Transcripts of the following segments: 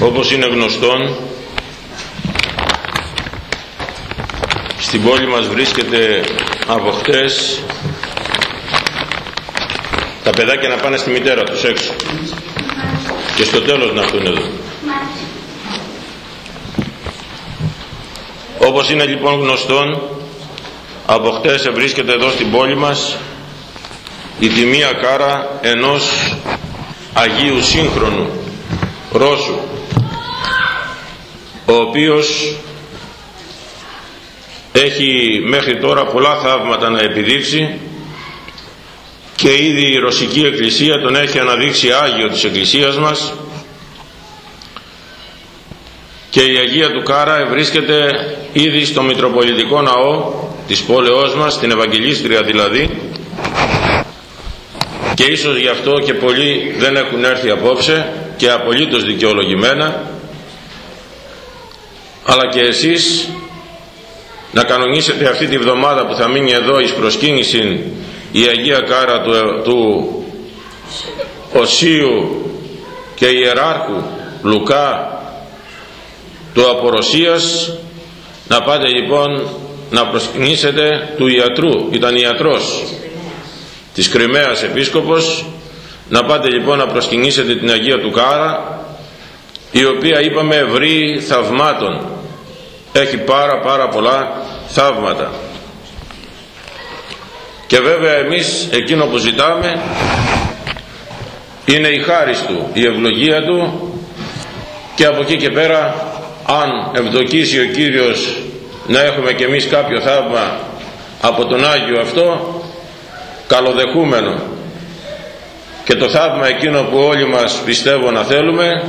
Όπως είναι γνωστόν, στην πόλη μας βρίσκεται από χτες τα παιδάκια να πάνε στη μητέρα τους έξω και στο τέλος να έρθουν εδώ. Όπως είναι λοιπόν γνωστόν, από χτες βρίσκεται εδώ στην πόλη μας η τιμία κάρα ενός Αγίου Σύγχρονου Ρώσου ο οποίος έχει μέχρι τώρα πολλά θαύματα να επιδείξει και ήδη η Ρωσική Εκκλησία τον έχει αναδείξει Άγιο της Εκκλησίας μας και η Αγία του Κάρα βρίσκεται ήδη στο Μητροπολιτικό Ναό της πόλεως μας, την Ευαγγελίστρια δηλαδή και ίσως γι' αυτό και πολλοί δεν έχουν έρθει απόψε και απολύτως δικαιολογημένα αλλά και εσείς να κανονίσετε αυτή τη βδομάδα που θα μείνει εδώ εις προσκύνηση η Αγία Κάρα του, του Οσίου και Ιεράρχου Λουκά του Απορροσίας να πάτε λοιπόν να προσκυνήσετε του ιατρού. Ήταν ιατρός της Κρυμαίας Επίσκοπος. Να πάτε λοιπόν να προσκυνήσετε την Αγία του Κάρα η οποία είπαμε ευρύ θαυμάτων έχει πάρα πάρα πολλά θαύματα. Και βέβαια εμείς εκείνο που ζητάμε είναι η χάρη του, η ευλογία του. Και από εκεί και πέρα αν ευδοκίσει ο Κύριος να έχουμε και εμείς κάποιο θαύμα από τον Άγιο αυτό καλοδεχούμενο. Και το θαύμα εκείνο που όλοι μας πιστεύω να θέλουμε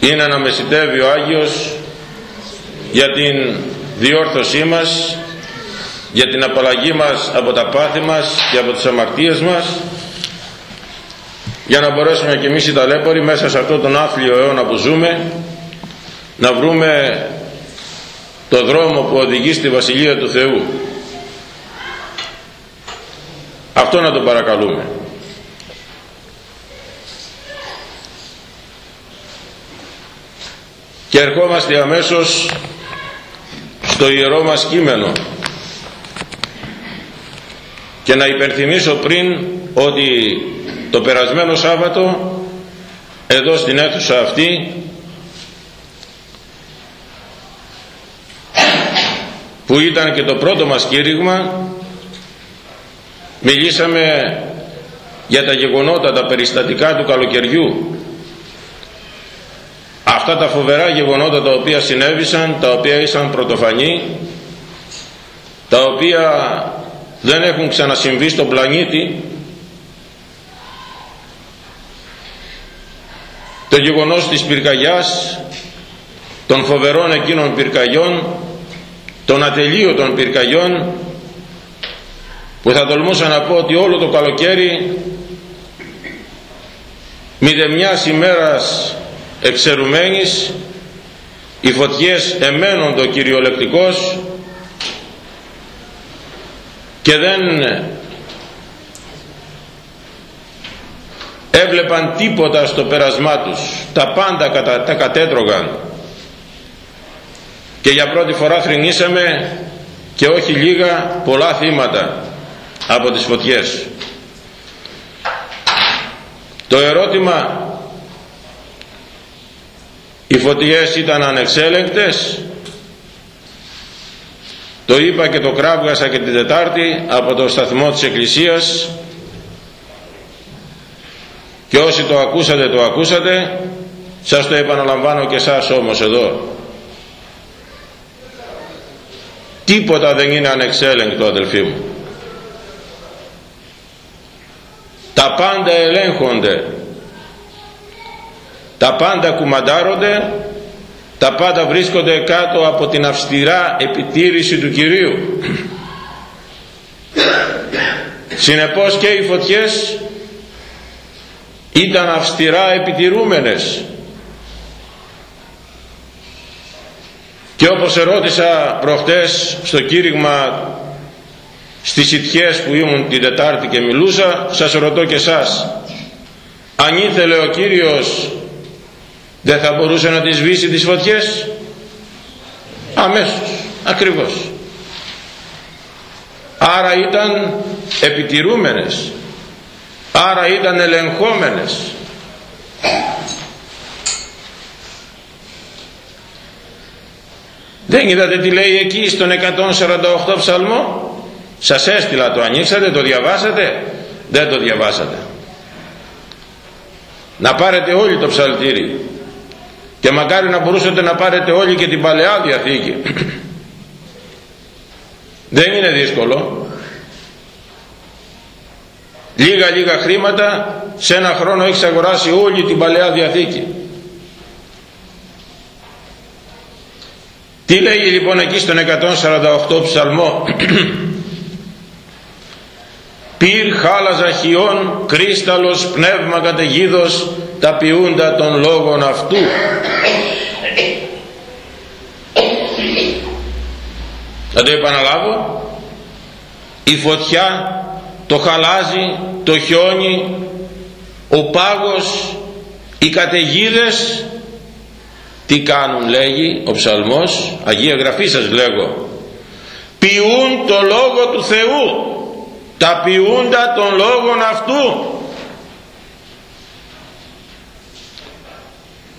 είναι να μεσητεύει ο Άγιος για την διόρθωσή μας για την απαλλαγή μας από τα πάθη μας και από τις αμαρτίες μας για να μπορέσουμε και εμείς οι ταλέποροι μέσα σε αυτόν τον άθλιο αιώνα που ζούμε να βρούμε το δρόμο που οδηγεί στη Βασιλεία του Θεού. Αυτό να το παρακαλούμε. Και ερχόμαστε αμέσως στο ιερό μας κείμενο. Και να υπενθυμίσω πριν ότι το περασμένο Σάββατο εδώ στην αίθουσα αυτή που ήταν και το πρώτο μας κήρυγμα μιλήσαμε για τα γεγονότα, τα περιστατικά του καλοκαιριού αυτά τα φοβερά γεγονότα τα οποία συνέβησαν, τα οποία ήσαν πρωτοφανή τα οποία δεν έχουν ξανασυμβεί στον πλανήτη το γεγονός της πυρκαγιάς των φοβερών εκείνων πυρκαγιών των ατελείωτων πυρκαγιών που θα τολμούσα να πω ότι όλο το καλοκαίρι μηδεμιάς ημέρας εξαιρουμένης οι φωτιές εμένοντο κυριολεκτικώς και δεν έβλεπαν τίποτα στο πέρασμά τους. Τα πάντα κατα, τα κατέτρωγαν. Και για πρώτη φορά θρηνήσαμε και όχι λίγα πολλά θύματα από τις φωτιές. Το ερώτημα οι φωτιές ήταν ανεξέλεγκτες. Το είπα και το κράβγασα και την Τετάρτη από το σταθμό της Εκκλησίας. Και όσοι το ακούσατε το ακούσατε. Σας το επαναλαμβάνω και σας όμως εδώ. Τίποτα δεν είναι ανεξέλεγκτο αδελφοί μου. Τα πάντα ελέγχονται τα πάντα κουμαντάρονται τα πάντα βρίσκονται κάτω από την αυστηρά επιτήρηση του Κυρίου. Συνεπώς και οι φωτιές ήταν αυστηρά επιτηρούμενες. Και όπως ερώτησα προχτές στο κήρυγμα στις ιτιές που ήμουν την Τετάρτη και μιλούσα σας ρωτώ και εσάς αν ήθελε ο Κύριος δεν θα μπορούσε να τις σβήσει τις φωτιές. Αμέσως. Ακριβώς. Άρα ήταν επιτηρούμενες. Άρα ήταν ελεγχόμενες. Δεν είδατε τι λέει εκεί στον 148 ψαλμό; Σας έστειλα το ανοίξατε το διαβάσατε; Δεν το διαβάσατε. Να πάρετε όλοι το ψαλτήρι και μακάρι να μπορούσατε να πάρετε όλοι και την Παλαιά Διαθήκη. Δεν είναι δύσκολο. Λίγα λίγα χρήματα σε ένα χρόνο έχεις αγοράσει όλη την Παλαιά Διαθήκη. Τι λέει λοιπόν εκεί στον 148 ψαλμό; Πυρ χάλαζα χιών κρίσταλος πνεύμα καταιγίδος τα ποιούντα των λόγων αυτού θα το επαναλάβω. Η φωτιά το χαλάζει το χιόνι ο πάγος οι καταιγίδες. Τι κάνουν λέγει ο ψαλμός. Αγία Γραφή σας λέγω. Ποιούν το λόγο του Θεού. Τα ποιούντα των λόγων αυτού.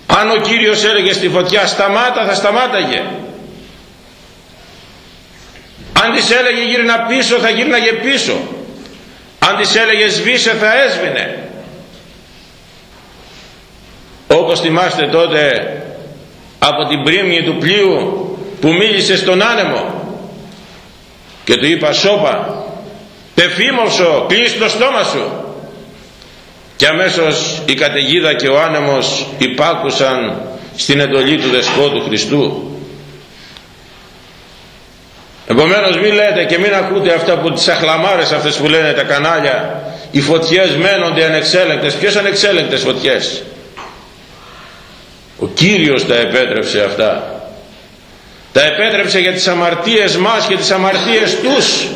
Αν ο Κύριος έλεγε στη φωτιά σταμάτα θα σταμάταγε αν της έλεγε γύρνα πίσω θα γύρναγε πίσω. Αν της έλεγε σβήσε θα έσβηνε. Όπως θυμάστε τότε από την πρίμνη του πλοίου που μίλησε στον άνεμο και του είπα σώπα πεφήμωσο κλείς το στόμα σου και αμέσως η καταιγίδα και ο άνεμος υπάκουσαν στην εντολή του Δεσπότου Χριστού επομένως μην λέτε και μην ακούτε αυτά που τις αχλαμάρες αυτές που λένε τα κανάλια. Οι φωτιές μένονται ανεξέλεγκτες. Ποιες ανεξέλεγκτες φωτιές; Ο Κύριος τα επέτρεψε αυτά. Τα επέτρεψε για τις αμαρτίες μας και τις αμαρτίες τους.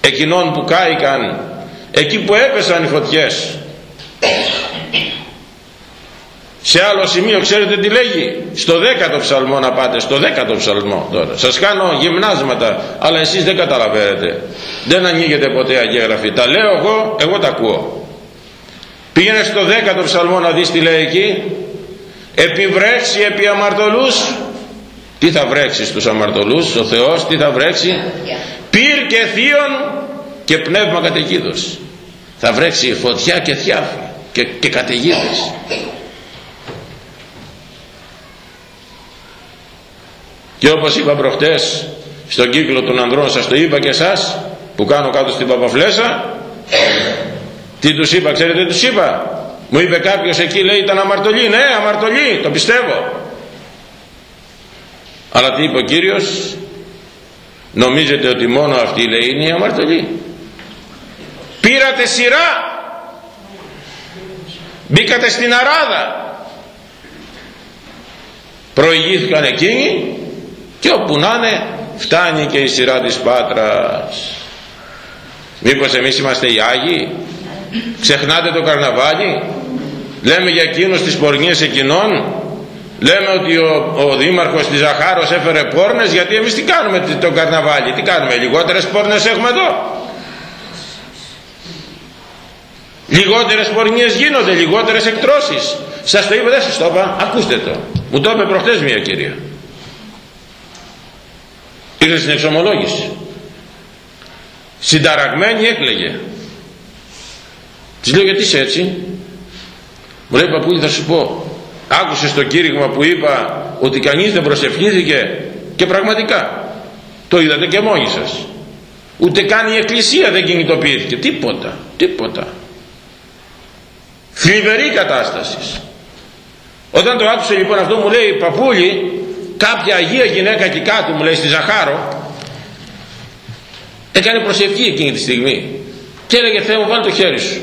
Εκείνων που κάηκαν εκεί που έπεσαν οι φωτιές σε άλλο σημείο ξέρετε τι λέγει; Στο δέκατο ψαλμό να πάτε στο δέκατο ψαλμό τώρα. Σας κάνω γυμνάσματα αλλά εσείς δεν καταλαβαίνετε. Δεν ανοίγετε ποτέ Αγία Γραφή τα λέω εγώ εγώ τα ακούω. Πήγαινε στο δέκατο ψαλμό να δεις τι λέει εκεί. Επιβρέξει επί αμαρτωλούς τι θα βρέξει στους αμαρτωλούς ο Θεός τι θα βρέξει; Πυρ και θείον και πνεύμα καταιγίδος. Θα βρέξει φωτιά και θιάφη και, και καταιγίδες και όπως είπα προχτές στον κύκλο των ανδρών σας το είπα και εσάς που κάνω κάτω στην Παπαφλέσα τι τους είπα ξέρετε τι τους είπα; Μου είπε κάποιος εκεί λέει ήταν αμαρτωλή ναι αμαρτωλή το πιστεύω αλλά τι είπε ο Κύριος; Νομίζετε ότι μόνο αυτή λέει είναι η αμαρτωλή πήρατε σειρά μπήκατε στην αράδα προηγήθηκαν εκείνοι και όπου να είναι φτάνει και η σειρά της Πάτρας. Μήπως εμείς είμαστε οι Άγιοι; Ξεχνάτε το καρναβάλι; Λέμε για εκείνους τις πορνίες εκείνων; Λέμε ότι ο, ο δήμαρχος της Ζαχάρος έφερε πόρνες; Γιατί εμείς τι κάνουμε το καρναβάλι; Τι κάνουμε λιγότερες πόρνες έχουμε εδώ; Λιγότερες πορνίες γίνονται λιγότερες εκτρώσεις. Σας το είπα δεν σας το είπα. Ακούστε το. Μου το είπε προχτές μια κυρία ήρθε στην εξομολόγηση. Συνταραγμένη έκλαιγε. Της λέω γιατί είσαι έτσι; Μου λέει παππούλη θα σου πω. Άκουσες το κήρυγμα που είπα ότι κανείς δεν προσευχήθηκε και πραγματικά. Το είδατε και μόνοι σας. Ούτε καν η εκκλησία δεν κινητοποιήθηκε. Τίποτα τίποτα. Θλιβερή κατάσταση. Όταν το άκουσε λοιπόν αυτό μου λέει παππούλη κάποια Αγία γυναίκα εκεί κάτω μου λέει στη Ζαχάρο έκανε προσευχή εκείνη τη στιγμή και έλεγε Θεέ μου βάλει το χέρι σου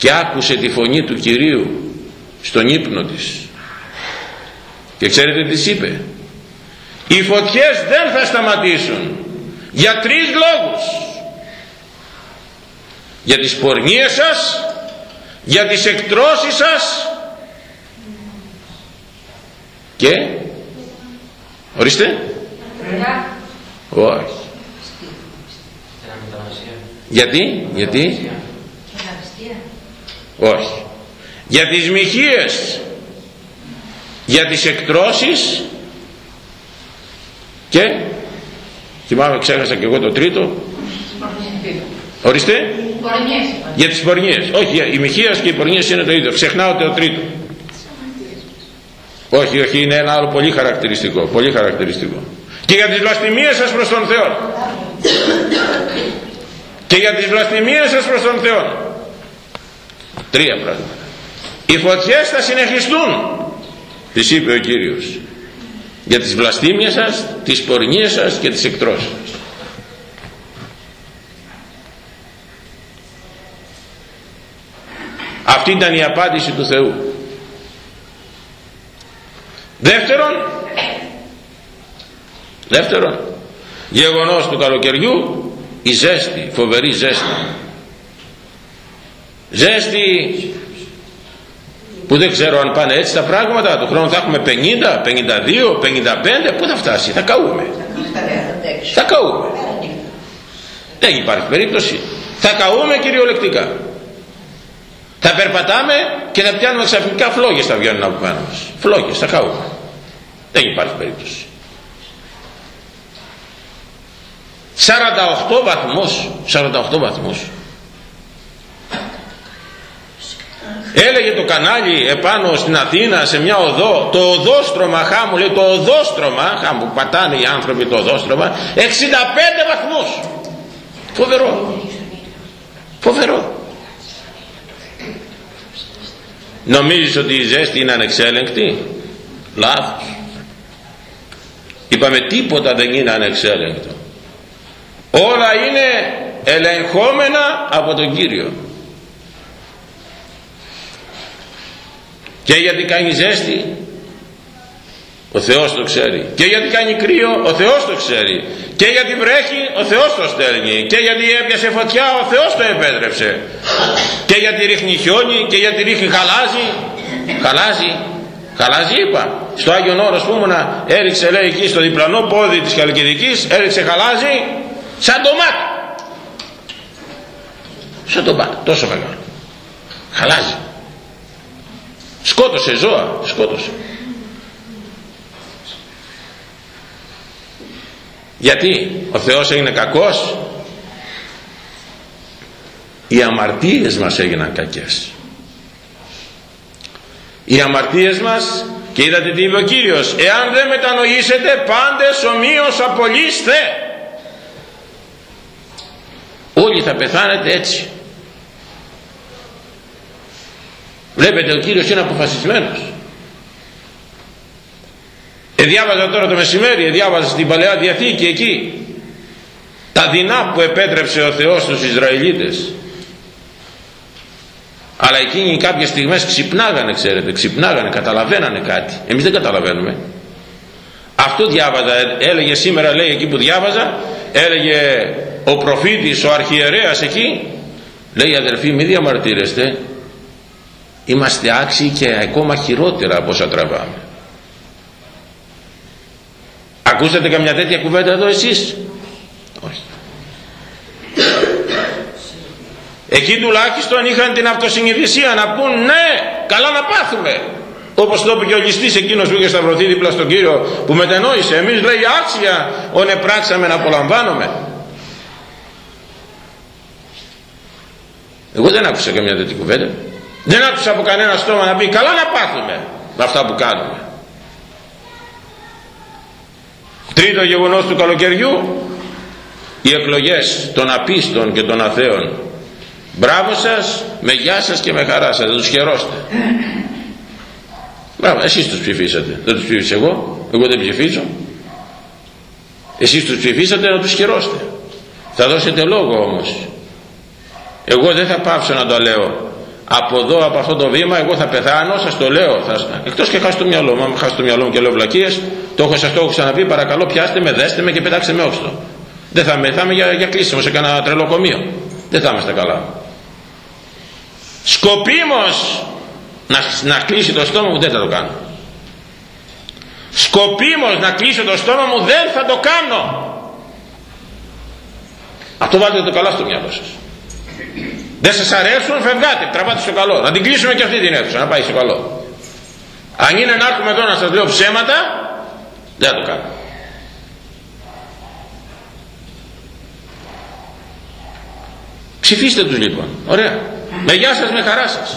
και άκουσε τη φωνή του Κυρίου στον ύπνο της. Και ξέρετε τι είπε; Οι φωτιές δεν θα σταματήσουν για τρεις λόγους. Για τις πορνίες σας για τις εκτρώσεις σας και; Ορίστε. Όχι. Γιατί; Γιατί; Όχι. Για τις μοιχείες. Για τις εκτρώσεις. Και; Θυμάμαι ξέχασα και εγώ το τρίτο. Ορίστε. Για τις πορνίες. Όχι η μοιχείας και οι πορνίες είναι το ίδιο. Ξεχνάω το τρίτο όχι όχι είναι ένα άλλο πολύ χαρακτηριστικό πολύ χαρακτηριστικό. Και για τις βλαστημίες σας προς τον Θεό και για τις βλαστημίες σας προς τον Θεό τρία πράγματα. Οι φωτιές θα συνεχιστούν τις είπε ο Κύριος για τις βλαστήμιες σας τις πορνίες σας και τις εκτρώσεις σας. Αυτή ήταν η απάντηση του Θεού δεύτερον δεύτερον γεγονός του καλοκαιριού η ζέστη, φοβερή ζέστη. Ζέστη που δεν ξέρω αν πάνε έτσι τα πράγματα του χρόνου θα έχουμε 50, 52, 55 πού θα φτάσει θα καούμε. Θα καούμε. Δεν υπάρχει περίπτωση. Θα καούμε κυριολεκτικά. Θα περπατάμε και θα πιάνουμε ξαφνικά φλόγες θα βγαίνουν από πάνω μας. Φλόγες θα καούμε δεν υπάρχει περίπτωση. 48 βαθμούς 48 βαθμούς. Έλεγε το κανάλι επάνω στην Αθήνα σε μια οδό το οδόστρωμα χάμου λέει το οδόστρωμα χάμου πατάνε οι άνθρωποι το οδόστρωμα 65 βαθμούς. Φοβερό. Φοβερό. Νομίζεις ότι η ζέστη είναι ανεξέλεγκτη; Λάθος είπαμε τίποτα δεν είναι ανεξέλεγκτο όλα είναι ελεγχόμενα από τον Κύριο. Και γιατί κάνει ζέστη ο Θεός το ξέρει. Και γιατί κάνει κρύο ο Θεός το ξέρει. Και γιατί βρέχει ο Θεός το στέλνει. Και γιατί έπιασε φωτιά ο Θεός το επέτρεψε. Και γιατί ρίχνει χιόνι και γιατί ρίχνει χαλάζι. Χαλάζι χαλάζι είπα στο Άγιον Όρος που ήμουνα έριξε λέει εκεί στο διπλανό πόδι της Καλκιδικής έριξε χαλάζι σαν το μάτι σαν το μάτι τόσο μεγάλο. Χαλάζι. Σκότωσε ζώα σκότωσε. Γιατί ο Θεός έγινε κακός; Οι αμαρτίες μας έγιναν κακές. Οι αμαρτίες μας και είδατε τι είπε ο Κύριος εάν δεν μετανοήσετε πάντες ομοίως απολύστε όλοι θα πεθάνετε έτσι. Βλέπετε ο Κύριος είναι αποφασισμένος. Εδιάβαζα τώρα το μεσημέρι εδιάβαζα στην Παλαιά Διαθήκη εκεί. Τα δεινά που επέτρεψε ο Θεός στους Ισραηλίτες αλλά εκείνοι κάποιες στιγμές ξυπνάγανε ξέρετε ξυπνάγανε, καταλαβαίνανε κάτι. Εμείς δεν καταλαβαίνουμε. Αυτό διάβαζα, έλεγε σήμερα λέει εκεί που διάβαζα έλεγε ο προφήτης, ο αρχιερέας εκεί λέει αδελφοί μη διαμαρτύρεστε. Είμαστε άξιοι και ακόμα χειρότερα από όσα τραβάμε ακούσατε καμιά τέτοια κουβέντα εδώ εσείς; Όχι εκεί τουλάχιστον είχαν την αυτοσυνειδησία να πούν ναι καλά να πάθουμε όπως το είπε και ο ληστής εκείνος που είχε σταυρωθεί δίπλα στον Κύριο που μετενόησε εμείς λέει άξια όνε πράξαμε να απολαμβάνουμε εγώ δεν άκουσα καμιά τέτοια κουβέντα. Δεν άκουσα από κανένα στόμα να πει καλά να πάθουμε με αυτά που κάνουμε τρίτο γεγονός του καλοκαιριού οι εκλογές των απίστων και των αθέων μπράβο σας με γεια σας και με χαρά σας δεν τους χαιρόστε μπράβο εσείς τους ψηφίσατε δεν τους ψήφισε εγώ εγώ δεν ψηφίζω εσείς τους ψηφίσατε να τους χαιρόστε θα δώσετε λόγο όμως εγώ δεν θα πάψω να το λέω από εδώ, από αυτό το βήμα, εγώ θα πεθάνω, σας το λέω. Θα... Εκτός και χάσω το μυαλό μου, αν χάσω το μυαλό μου και λέω βλακίες, το έχω, σας το έχω ξαναπεί, παρακαλώ πιάστε με, δέστε με και πετάξτε με όξτο. Δεν θα με, θα είμαι για, για κλείσιμο σε κανένα τρελοκομείο. Δεν θα είμαστε καλά. Σκοπίμως να, να κλείσει το στόμα μου δεν θα το κάνω. Σκοπίμως να κλείσω το στόμα μου δεν θα το κάνω. Αυτό βάλτε το καλά στο μυαλό σας. Δεν σας αρέσουν φευγάτε τραβάτε στο καλό. Να την κλείσουμε και αυτή την αίθουσα να πάει στο καλό. Αν είναι να έρχομαι εδώ να σας λέω ψέματα δεν θα το κάνω. Ψηφίστε τους λοιπόν. Ωραία με γεια σας με χαρά σας.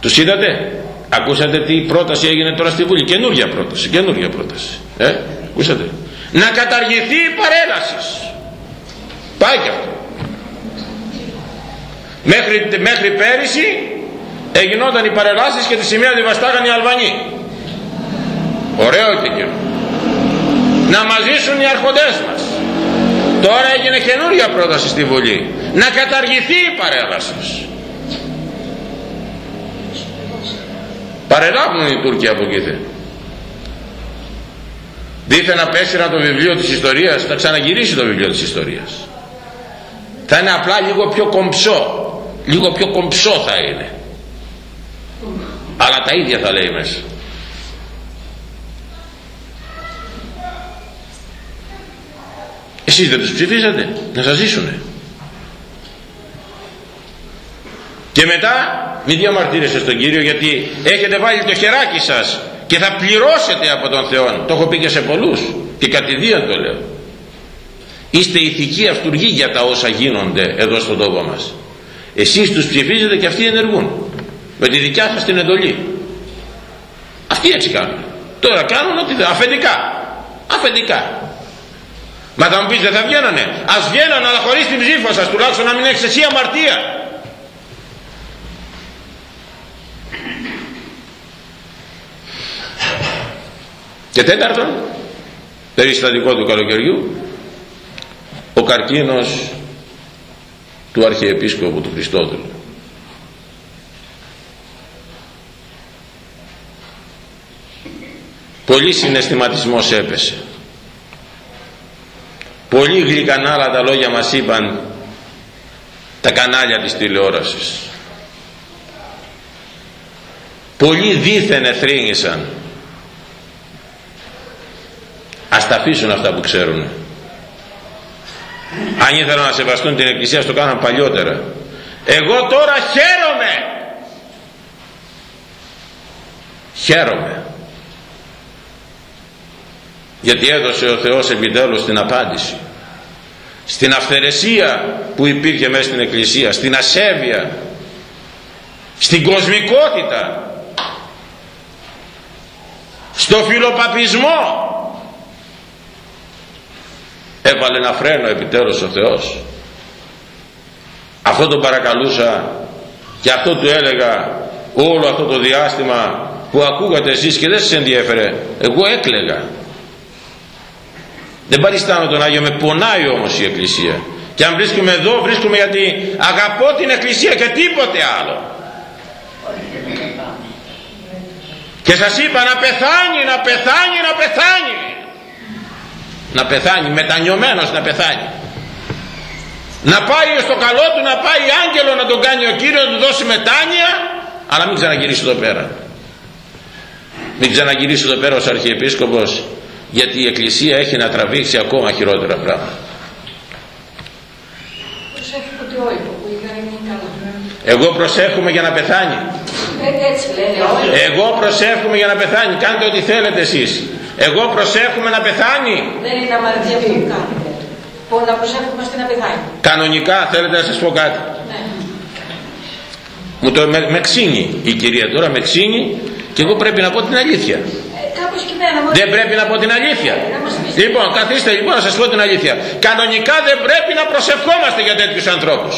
Τους είδατε; Ακούσατε τι πρόταση έγινε τώρα στη Βουλή; Καινούργια πρόταση καινούργια πρόταση. Ε, ακούσατε; Να καταργηθεί η παρέλαση. Πάει και αυτό. Μέχρι, μέχρι πέρυσι έγινονταν οι παρελάσεις και τη σημαία διβαστάγαν οι Αλβανοί. Ωραίο και εκείνο. Να μαζίσουν οι αρχοντές μας τώρα έγινε καινούρια πρόταση στη Βουλή. Να καταργηθεί η παρέλαση παρελάβουν οι Τούρκοι από εκεί δίθεν απέσυρα το βιβλίο της ιστορίας θα ξαναγυρίσει το βιβλίο της ιστορίας. Θα είναι απλά λίγο πιο κομψό. Λίγο πιο κομψό θα είναι. Αλλά τα ίδια θα λέει μέσα εσείς δεν τους ψηφίσατε να σας ζήσουνε. Και μετά μην διαμαρτύρεστε στον Κύριο γιατί έχετε βάλει το χεράκι σας και θα πληρώσετε από τον Θεό. Το έχω πει και σε πολλούς και κατηδίαν το λέω. Είστε ηθικοί αυτούργοι για τα όσα γίνονται εδώ στον τόπο μας. Εσείς τους ψηφίζετε και αυτοί ενεργούν. Με τη δικιά σας την εντολή. Αυτοί έτσι κάνουν. Τώρα κάνουν ότι δεν αφεντικά. Αφεντικά μα θα μου πεις δεν θα βγαίνανε ας βγαίνανε αλλά χωρίς την ψήφο σας τουλάχιστον να μην έχεις εσύ αμαρτία Και τέταρτον, περιστατικό του καλοκαιριού, ο καρκίνος του Αρχιεπίσκοπου του Χριστόδουλου. Πολύ συναισθηματισμός έπεσε. Πολύ γλυκανάλα τα λόγια μας είπαν τα κανάλια της τηλεόρασης. Πολύ δίθεν εθρύνησαν. Ας τα αφήσουν αυτά που ξέρουν. Αν ήθελαν να σεβαστούν την εκκλησία στο κάναν παλιότερα. Εγώ τώρα χαίρομαι. Χαίρομαι γιατί έδωσε ο Θεός επιτέλους την απάντηση. Στην αυθαιρεσία που υπήρχε μέσα στην εκκλησία στην ασέβεια στην κοσμικότητα στο φιλοπαπισμό έβαλε ένα φρένο επιτέλους ο Θεός. Αυτό τον παρακαλούσα και αυτό του έλεγα όλο αυτό το διάστημα που ακούγατε εσείς και δεν σας ενδιέφερε εγώ έκλεγα δεν παριστάνω τον Άγιο με πονάει όμως η Εκκλησία. Και αν βρίσκομαι εδώ βρίσκομαι γιατί αγαπώ την Εκκλησία και τίποτε άλλο. Και σας είπα να πεθάνει να πεθάνει να πεθάνει. Να πεθάνει μετανιωμένος να πεθάνει. Να πάει στο καλό του να πάει άγγελο να τον κάνει ο Κύριος να του δώσει μετάνοια. Αλλά μην ξαναγυρίσει εδώ πέρα. Μην ξαναγυρίσει εδώ πέρα ως Αρχιεπίσκοπος γιατί η Εκκλησία έχει να τραβήξει ακόμα χειρότερα πράγματα εγώ προσέχουμε για να πεθάνει ε, εγώ προσέχουμε για να πεθάνει κάντε ό,τι θέλετε εσείς εγώ προσέχουμε να πεθάνει. Δεν είναι αμαρτία αυτό που κάνουμε. Που να προσέχουμε ώστε να πεθάνει. Κανονικά θέλετε να σας πω κάτι; Ναι. Μου το, με, με ξύνει η κυρία τώρα, με ξύνει και εγώ πρέπει να πω την αλήθεια. Ε, κάπως και εμένα, δεν πρέπει να πω την αλήθεια. Ε, λοιπόν, καθίστε λοιπόν να σας πω την αλήθεια. Κανονικά δεν πρέπει να προσευχόμαστε για τέτοιους ανθρώπους.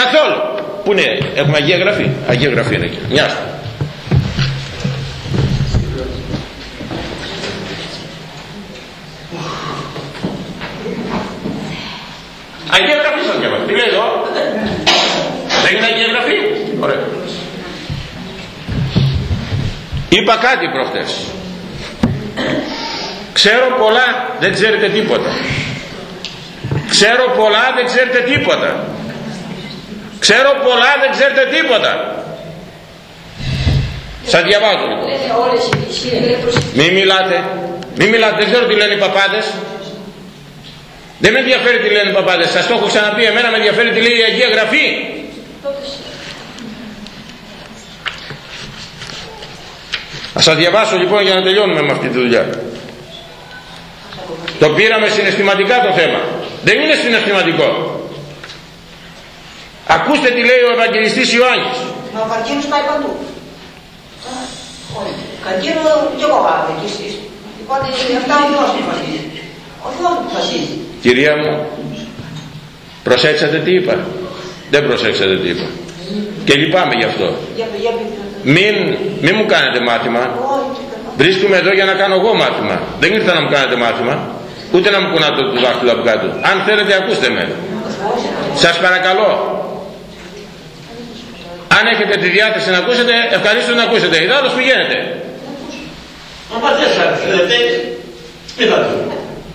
Καθόλου. Πού είναι, έχουμε Αγία Γραφή; Αγία Γραφή είναι εκεί. Μια Αγία Γραφή σας διαβάζω. Τι λέει εδώ; Δεν είναι Αγία Γραφή; Ωραία. Είπα κάτι προχτές. Ξέρω πολλά, δεν ξέρετε τίποτα. Ξέρω πολλά, δεν ξέρετε τίποτα. Ξέρω πολλά, δεν ξέρετε τίποτα. Σας διαβάζω λοιπόν. Μην μιλάτε. Μην μιλάτε. Δεν ξέρω τι λένε οι παπάδες. Δεν με ενδιαφέρει τι λένε οι παπάδες. Σας το έχω ξαναπεί. Εμένα με ενδιαφέρει τι λέει η Αγία Γραφή. Ας σας διαβάσω λοιπόν για να τελειώνουμε με αυτή τη δουλειά. Το πήραμε συναισθηματικά το θέμα. Δεν είναι συναισθηματικό. Ακούστε τι λέει ο Ευαγγελιστής Ιωάννης. Μα ο καρκίνος πάει παντού. Καρκίνο και εγώ βάζω και εσείς. Οπότε αυτά ο Θεός μου φασίζει. Ο Θεός μου φασίζει. Κυρία μου, προσέξατε τι είπα; Δεν προσέξατε τι είπα. Και λυπάμαι γι' αυτό. Για, για, Μην, μην μου κάνετε μάθημα. Βρίσκομαι εδώ για να κάνω εγώ μάθημα. Δεν ήρθα να μου κάνετε μάθημα. Ούτε να μου κουνάτε το δάχτυλο από κάτω. Αν θέλετε ακούστε με. Σας παρακαλώ. Αν έχετε τη διάθεση να ακούσετε, ευχαρίστως να ακούσετε. Ιδάλλως πηγαίνετε. Μα πατέρα σας, δεν μην θα το.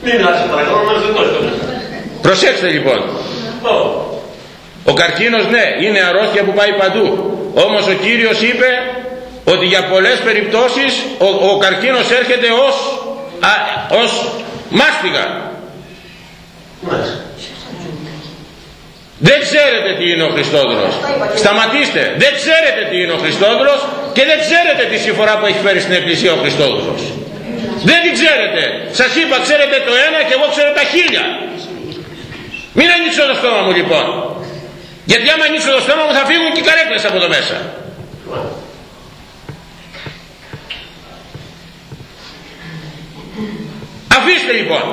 Μην μιλάτε παρακαλώ, να δεν κόσμο. Προσέξτε λοιπόν. Ο καρκίνος ναι, είναι αρρώστια που πάει παντού. Όμως ο Κύριος είπε ότι για πολλές περιπτώσεις ο, ο καρκίνος έρχεται ως, α, ως μάστιγα. Δεν ξέρετε τι είναι ο Χριστόδουλος. Σταματήστε. Δεν ξέρετε τι είναι ο Χριστόδουλος και δεν ξέρετε τη συμφορά που έχει φέρει στην Εκκλησία ο Χριστόδουλος. Δεν την ξέρετε. Σας είπα ξέρετε το ένα και εγώ ξέρω τα χίλια. Μην ανοίξω το στόμα μου λοιπόν. Γιατί άμα ανοίξω το στόμα μου θα φύγουν και οι καρέκλες από εδώ μέσα. Αφήστε λοιπόν.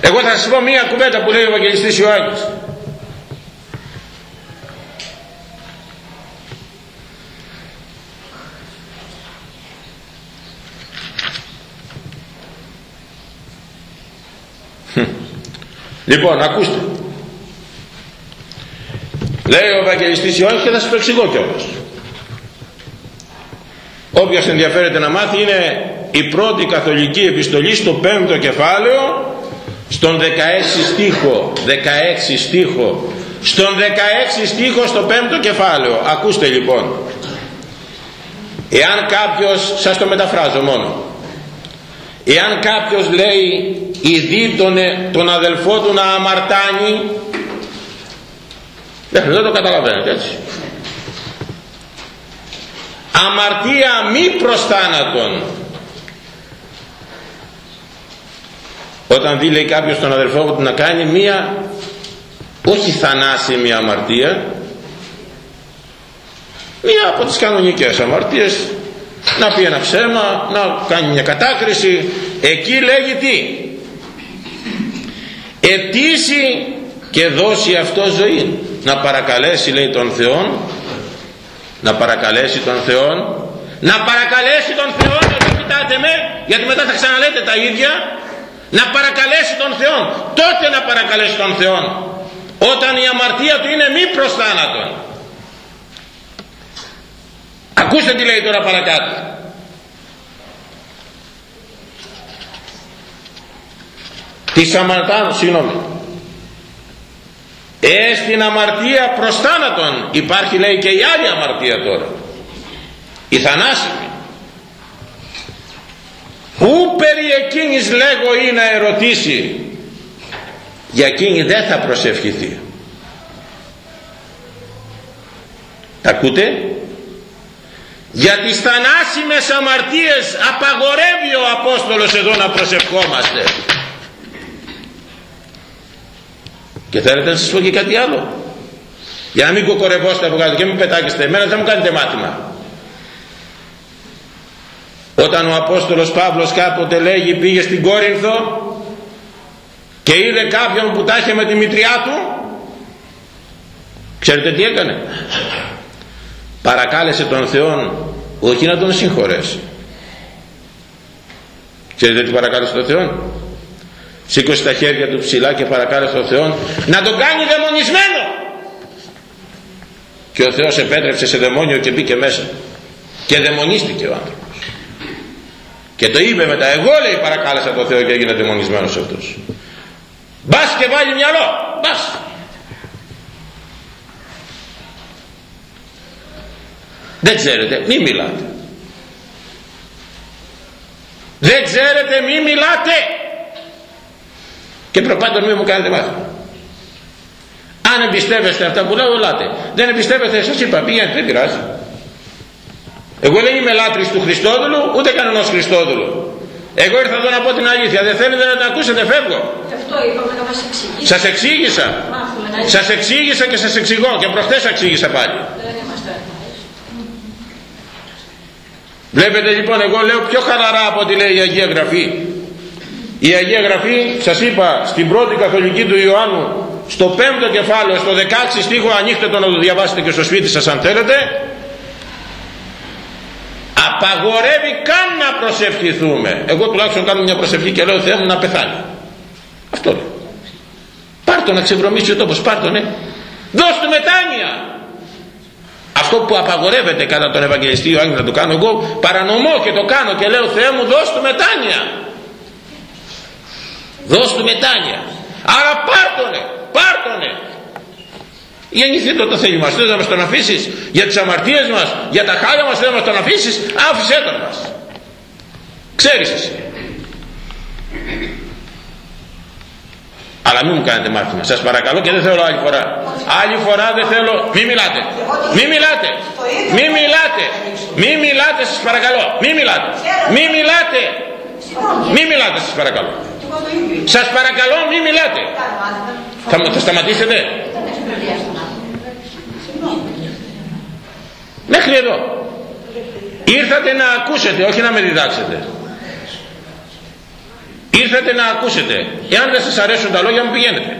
Εγώ θα σας πω μία κουβέντα που λέει ο Ευαγγελιστής Ιωάννης. Λοιπόν, ακούστε. Λέει ο Ευαγγελιστής Ιωάννης και θα σας το εξηγώ κιόλας. Όποιος ενδιαφέρεται να μάθει είναι η πρώτη καθολική επιστολή στο πέμπτο κεφάλαιο στον 16 στίχο 16 στίχο στον 16 στίχο στο πέμπτο κεφάλαιο ακούστε λοιπόν εάν κάποιος σας το μεταφράζω μόνο εάν κάποιος λέει ειδεί τον, τον αδελφό του να αμαρτάνει. Δεν το καταλαβαίνετε έτσι. Αμαρτία μη προς θάνατον. Όταν δει λέει κάποιος τον αδελφό του να κάνει μία όχι θανάσιμη αμαρτία μία από τις κανονικές αμαρτίες. Να πει ένα ψέμα να κάνει μια κατάκριση. Εκεί λέγει τι; Ετήσει και δώσει αυτό ζωή. Να παρακαλέσει λέει τον Θεόν να παρακαλέσει τον Θεό να παρακαλέσει τον Θεό δεν κοιτάτε με γιατί μετά θα ξαναλέτε τα ίδια να παρακαλέσει τον Θεό τότε να παρακαλέσει τον Θεό όταν η αμαρτία του είναι μη προς θάνατον. Ακούστε τι λέει τώρα παρακάτω τη Σαμαρτάνου συγγνώμη. Ε, στην αμαρτία προς θάνατον υπάρχει λέει και η άλλη αμαρτία τώρα. Η θανάσιμη. Ού περί εκείνης λέγω ή να ερωτήσει για εκείνη δεν θα προσευχηθεί. Τα ακούτε; Για τις θανάσιμες αμαρτίες απαγορεύει ο Απόστολος εδώ να προσευχόμαστε Και θέλετε να σας πω και κάτι άλλο. Για να μην κοκορευώσετε από κάτω και μην πετάξετε εμένα δεν μου κάνετε μάθημα. Όταν ο Απόστολος Παύλος κάποτε λέγει πήγε στην Κόρινθο και είδε κάποιον που τάχε με τη μητριά του ξέρετε τι έκανε; Παρακάλεσε τον Θεό όχι να τον συγχωρέσει ξέρετε τι παρακάλεσε τον Θεό σήκωσε τα χέρια του ψηλά και παρακάλεσε τον Θεό να τον κάνει δαιμονισμένο. Και ο Θεός επέτρεψε σε δαιμόνιο και μπήκε μέσα. Και δαιμονίστηκε ο άνθρωπος. Και το είπε μετά εγώ λέει παρακάλεσα το Θεό και έγινε δαιμονισμένος αυτός. Μπας και βάλει μυαλό μπας δεν ξέρετε μη μιλάτε. Δεν ξέρετε μη μιλάτε και προπάντων μη μου κάνετε μάθημα αν εμπιστεύεστε αυτά που λέω ελάτε. Δεν εμπιστεύεστε σας είπα πήγαινε δεν πειράζει. Εγώ δεν είμαι λάτρης του Χριστόδουλου ούτε κανένας Χριστόδουλου. Εγώ ήρθα εδώ να πω την αλήθεια. Δεν θέλετε να τα ακούσετε φεύγω. Αυτό είπαμε να μας εξηγήσει. σας εξήγησα. Μάθουμε να σας εξήγησα και σας εξηγώ. Και προχτές εξήγησα πάλι. Δεν είμαστε Βλέπετε λοιπόν εγώ λέω πιο χαλαρά από ό,τι λέει η Αγία Γραφή. Η Αγία Γραφή σας είπα στην πρώτη καθολική του Ιωάννου στο πέμπτο κεφάλαιο στο 16 στίχο ανοίχτε το να το διαβάσετε και στο σπίτι σας αν θέλετε απαγορεύει καν να προσευχηθούμε. Εγώ τουλάχιστον κάνω μια προσευχή και λέω Θεέ μου να πεθάνει αυτό λέω. Πάρ' το να ξεβρωμίσει ο τόπος πάρ' το ναι δώσ' του μετάνοια. Αυτό που απαγορεύεται κατά τον Ευαγγελιστή Ιωάννη να το κάνω εγώ παρανομώ και το κάνω και λέω Θεέ μου δώσ' του μετάνοια δώσ' του μετάνοια άρα πάρτονε πάρτονε. Γεννηθείτε το θέλει μας θες να μας τον αφήσεις. Για τις αμαρτίες μας για τα χάλια μας θες να μας τον αφήσεις. Άφησέ τον μας. Ξέρεις εσύ. Αλλά μην μου κάνετε μάθημα σας παρακαλώ και δεν θέλω άλλη φορά. Άλλη φορά δεν θέλω. Μη μιλάτε. Μη μιλάτε. Μη μιλάτε. Μη μιλάτε σας παρακαλώ. Μη μιλάτε. Μη μιλάτε. Μη μιλάτε σας παρακαλώ σας παρακαλώ μη μιλάτε. Θα, μου- θα σταματήσετε; Μέχρι εδώ. Ήρθατε να ακούσετε όχι να με διδάξετε. Ήρθατε να ακούσετε. Εάν δεν σας αρέσουν τα λόγια μου πηγαίνετε.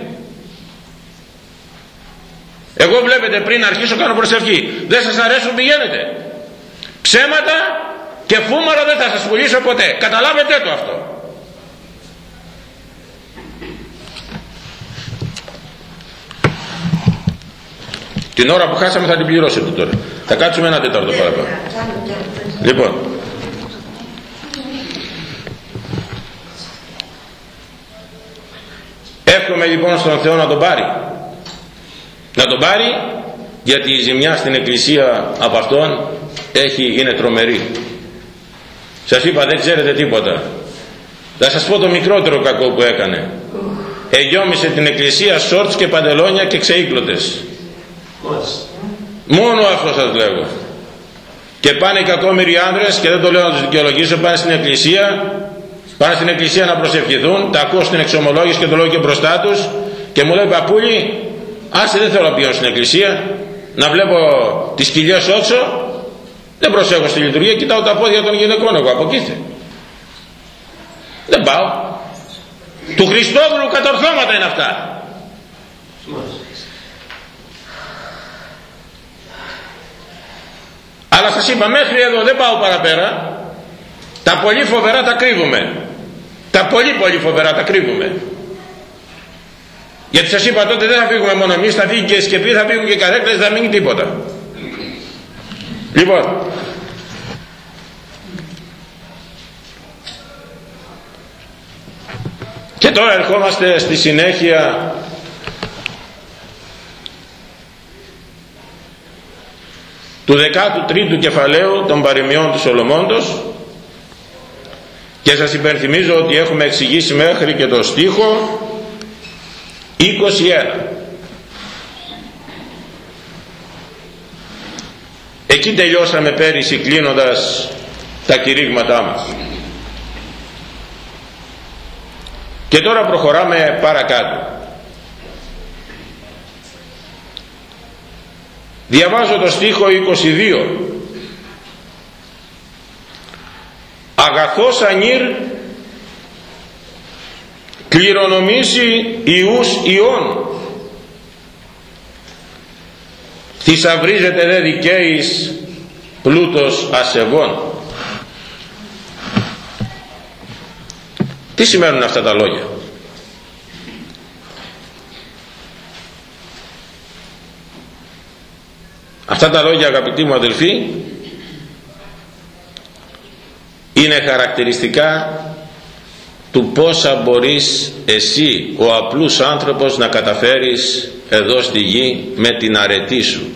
Εγώ βλέπετε πριν αρχίσω κάνω προσευχή. Δεν σας αρέσουν πηγαίνετε. Ψέματα και φούμαρα δεν θα σας πουλήσω ποτέ. Καταλάβετε το αυτό την ώρα που χάσαμε θα την πληρώσετε τώρα θα κάτσουμε ένα τέταρτο παραπάνω λοιπόν Εύχομαι λοιπόν στον Θεό να τον πάρει. Να τον πάρει γιατί η ζημιά στην εκκλησία από αυτόν έχει, είναι τρομερή. Σας είπα δεν ξέρετε τίποτα. Θα σας πω το μικρότερο κακό που έκανε. Εγιώμησε την εκκλησία σόρτς και παντελόνια και ξεΐκλωτες. Μάλιστα. Μόνο αυτό σας λέγω. Και πάνε οι κακόμοιροι άνδρες και δεν το λέω να τους δικαιολογήσω, πάνε στην εκκλησία, πάνε στην εκκλησία να προσευχηθούν, τα ακούω στην εξομολόγηση και το λέω και μπροστά τους και μου λέει παππούλη, άσε δεν θέλω να πηγαίνω στην εκκλησία, να βλέπω τις κοιλιές όξω, δεν προσέχω στη λειτουργία, κοιτάω τα πόδια των γυναικών εγώ, από εκεί θε. Δεν πάω. Του Χριστόδουλου κατορθώματα είναι αυτά. Αλλά σας είπα μέχρι εδώ δεν πάω παραπέρα. Τα πολύ φοβερά τα κρύβουμε. Τα πολύ πολύ φοβερά τα κρύβουμε. Γιατί σας είπα τότε δεν θα φύγουμε μόνο εμείς, θα φύγει και η σκεπή, θα φύγουν και οι καρέκλες, δεν θα μείνει τίποτα. Λοιπόν, και τώρα ερχόμαστε στη συνέχεια του 13ου κεφαλαίου των παροιμιών του Σολομώντος και σας υπενθυμίζω ότι έχουμε εξηγήσει μέχρι και το στίχο 21 εκεί τελειώσαμε πέρυσι κλείνοντας τα κηρύγματά μας. Και τώρα προχωράμε παρακάτω Διαβάζω το στίχο 22. Αγαθός ανήρ κληρονομήσει ιούς ιών. Θησαυρίζεται δε δικαίης πλούτος ασεβών. Τι σημαίνουν αυτά τα λόγια; Αυτά τα λόγια αγαπητοί μου αδελφοί είναι χαρακτηριστικά του πόσα μπορείς εσύ ο απλούς άνθρωπος να καταφέρεις εδώ στη γη με την αρετή σου.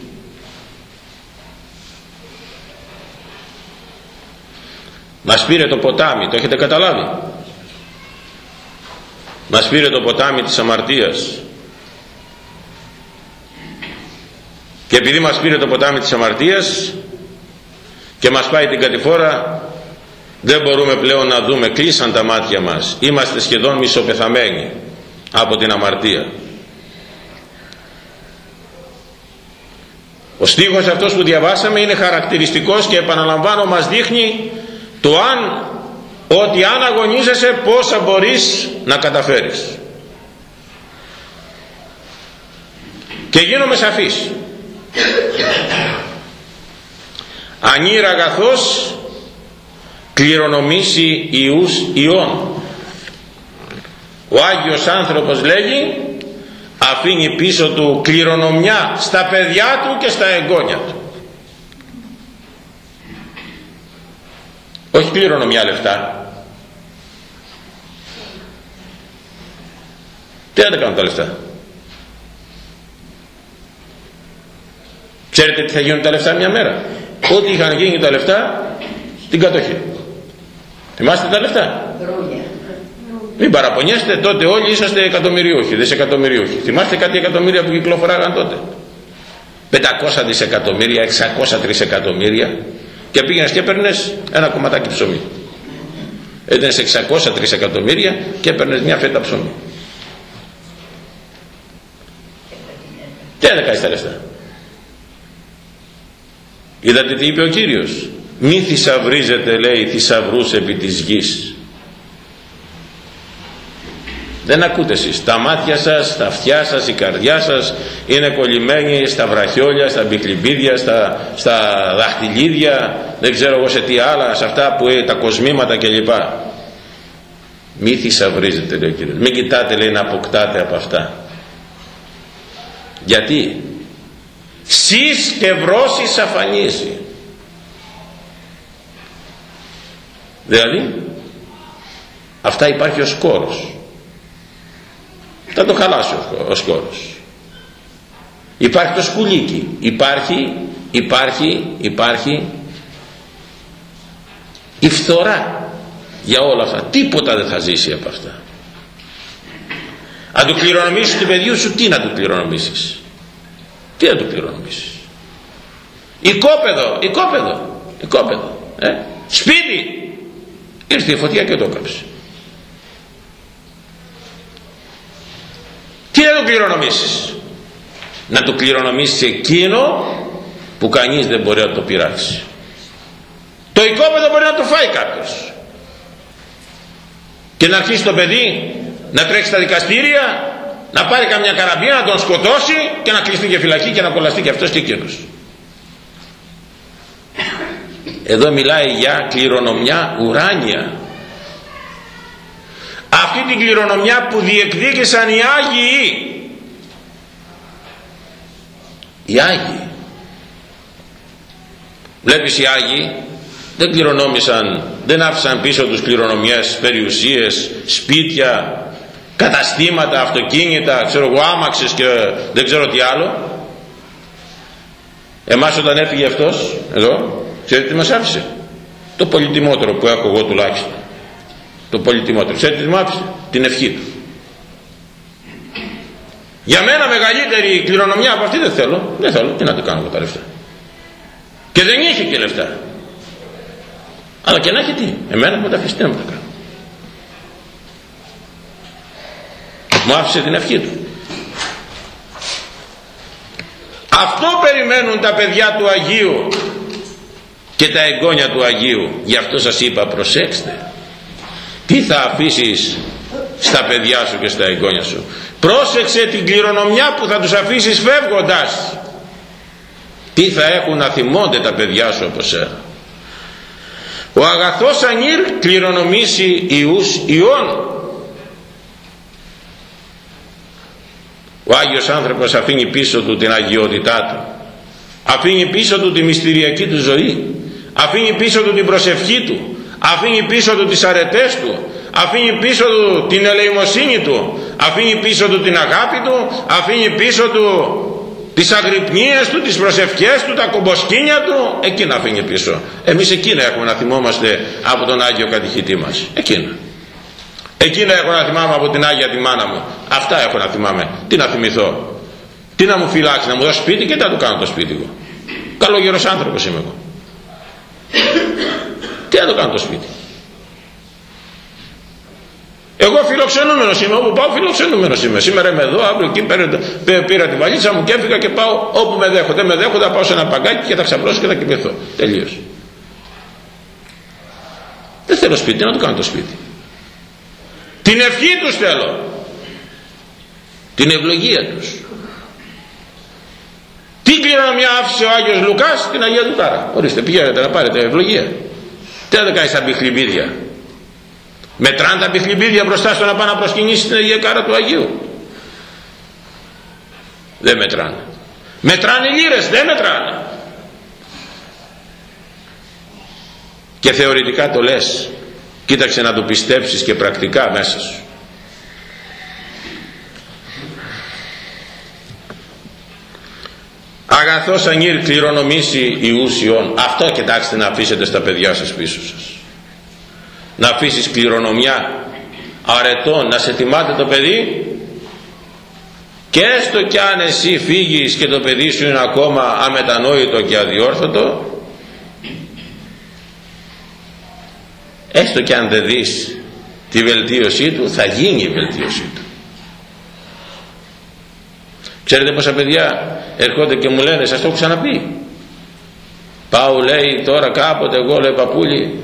Μας πήρε το ποτάμι το έχετε καταλάβει; Μας πήρε το ποτάμι της αμαρτίας και επειδή μας πήρε το ποτάμι της αμαρτίας και μας πάει την κατηφόρα δεν μπορούμε πλέον να δούμε κλείσαν τα μάτια μας. Είμαστε σχεδόν μισοπεθαμένοι από την αμαρτία. Ο στίχος αυτός που διαβάσαμε είναι χαρακτηριστικός και επαναλαμβάνω μας δείχνει το αν ότι αν αγωνίζεσαι πόσα μπορείς να καταφέρεις. Και γίνομαι σαφής ανήρ αγαθός κληρονομήσει ιούς ιών ο Άγιος άνθρωπος λέγει αφήνει πίσω του κληρονομιά στα παιδιά του και στα εγγόνια του. Όχι κληρονομιά λεφτά. Τι θα τα κάνουν τα λεφτά; Ξέρετε τι θα γίνουν τα λεφτά μια μέρα. Ό,τι είχαν γίνει τα λεφτά την κατοχή. Θυμάστε τα λεφτά; Μην παραπονιέστε τότε όλοι είσαστε εκατομμυριούχοι δισεκατομμυριούχοι. Θυμάστε κάτι εκατομμύρια που κυκλοφοράγαν τότε; 500 δισεκατομμύρια 600 τρισεκατομμύρια. Και πήγαινες και έπαιρνες ένα κομματάκι ψωμί. Έδινε 600 τρισεκατομμύρια και έπαιρνες μια φέτα ψωμί. Τι έδεκα στα λεφτά; Είδατε τι είπε ο Κύριος; Μη θησαυρίζετε λέει θησαυρούς επί της γης δεν ακούτε εσείς. Τα μάτια σας, τα αυτιά σας, η καρδιά σας είναι κολλημένη στα βραχιόλια, στα μπικλιμπίδια, στα, στα δαχτυλίδια δεν ξέρω εγώ σε τι άλλα, σε αυτά που είναι τα κοσμήματα κλπ μη θησαυρίζετε λέει ο Κύριος. Μην κοιτάτε λέει να αποκτάτε από αυτά. Γιατί; Σεις και βρώσεις αφανίσει δηλαδή αυτά υπάρχει ο σκόρος. Θα το χαλάσει ο σκόρος. Υπάρχει το σκουλίκι υπάρχει υπάρχει υπάρχει η φθορά για όλα αυτά. Τίποτα δεν θα ζήσει από αυτά. Αν του κληρονομήσεις του παιδιού σου τι να του κληρονομήσεις; Τι να του κληρονομήσεις οικόπεδο οικόπεδο οικόπεδο ε; σπίτι. Ήρθε η φωτιά και το έκαψε τι να το κληρονομήσεις. Να το κληρονομήσεις εκείνο που κανείς δεν μπορεί να το πειράξει. Το οικόπεδο μπορεί να το φάει κάποιος. Και να αρχίσει το παιδί να τρέξει στα δικαστήρια να πάρει καμιά καραμπίνα να τον σκοτώσει και να κλειστεί και φυλακή και να κολλαστεί και αυτός και εκείνος. Εδώ μιλάει για κληρονομιά ουράνια. Αυτή την κληρονομιά που διεκδίκησαν οι Άγιοι. Οι Άγιοι. Βλέπεις οι Άγιοι δεν κληρονόμησαν δεν άφησαν πίσω τους κληρονομιές περιουσίες σπίτια καταστήματα, αυτοκίνητα ξέρω εγώ άμαξες και δεν ξέρω τι άλλο εμάς όταν έφυγε αυτός εδώ Ξέρετε τι μας άφησε; Το πολυτιμότερο που έχω εγώ τουλάχιστον. Το πολυτιμότερο. Ξέρετε τι μου άφησε; Την ευχή του. Για μένα μεγαλύτερη κληρονομιά από αυτή δεν θέλω. Δεν θέλω. Τι να το κάνω με τα λεφτά; Και δεν είχε και λεφτά. Αλλά και να έχει τι; Εμένα μου τα αφήσει τι να μου τα κάνω; Μου άφησε την ευχή του. Αυτό περιμένουν τα παιδιά του Αγίου και τα εγγόνια του Αγίου. Γι' αυτό σας είπα προσέξτε. Τι θα αφήσεις στα παιδιά σου και στα εγγόνια σου. Πρόσεξε την κληρονομιά που θα τους αφήσεις φεύγοντας. Τι θα έχουν να θυμώνται τα παιδιά σου από σένα. Ο αγαθός ανήρ κληρονομήσει ιούς ιών ο Άγιος άνθρωπος αφήνει πίσω του την αγιότητά του. Αφήνει πίσω του τη μυστηριακή του ζωή. Αφήνει πίσω του την προσευχή του. Αφήνει πίσω του τις αρετές του. Αφήνει πίσω του την ελεημοσύνη του. Αφήνει πίσω του την αγάπη του. Αφήνει πίσω του τις αγρυπνίες του, τις προσευχές του, τα κομποσκίνια του. Εκείνα αφήνει πίσω. Εμείς εκείνα έχουμε να θυμόμαστε από τον Άγιο Κατηχητή μας. Εκείνα εκείνα έχω να θυμάμαι από την Άγια τη μάνα μου αυτά έχω να θυμάμαι τι να θυμηθώ; Τι να μου φυλάξει να μου δώσει σπίτι και τι να του κάνω το σπίτι εγώ καλόγερος άνθρωπος είμαι εγώ τι να το κάνω το σπίτι εγώ φιλοξενούμενος είμαι, όπου πάω φιλοξενούμενος είμαι. Σήμερα είμαι εδώ, αύριο εκεί πήρα, πήρα τη βαλίτσα μου και έφυγα και πάω όπου με δέχονται. Με δέχονται, θα πάω σε ένα παγκάκι και θα ξαπλώσω και θα κοιμηθώ. Τελείως. Δεν θέλω σπίτι, να το κάνω το σπίτι. Την ευχή τους θέλω. Την ευλογία τους. Τι κληρονομιά άφησε ο Άγιος Λουκάς στην Αγία Λουκάρα. Ορίστε πηγαίνετε να πάρετε ευλογία. Τι να κάνεις σαν πιχλιμπίδια. Μετράνε τα πιχλιμπίδια μπροστά στο να πάει να προσκυνήσεις την Αγία Κάρα του Αγίου. Δεν μετράνε. Μετράνε λύρες, δεν μετράνε. Και θεωρητικά το λες. Κοίταξε να το πιστέψεις και πρακτικά μέσα σου. αγαθός ανήρ κληρονομήσει ιούσιον αυτό κοιτάξτε να αφήσετε στα παιδιά σας πίσω σας να αφήσεις κληρονομιά αρετών να σε τιμάτε το παιδί και έστω κι αν εσύ φύγεις και το παιδί σου είναι ακόμα αμετανόητο και αδιόρθωτο έστω κι αν δεν δεις τη βελτίωσή του θα γίνει η βελτίωσή του. Ξέρετε πόσα παιδιά έρχονται και μου λένε σας το έχω ξαναπεί. Πάω λέει τώρα κάποτε εγώ λέει παππούλη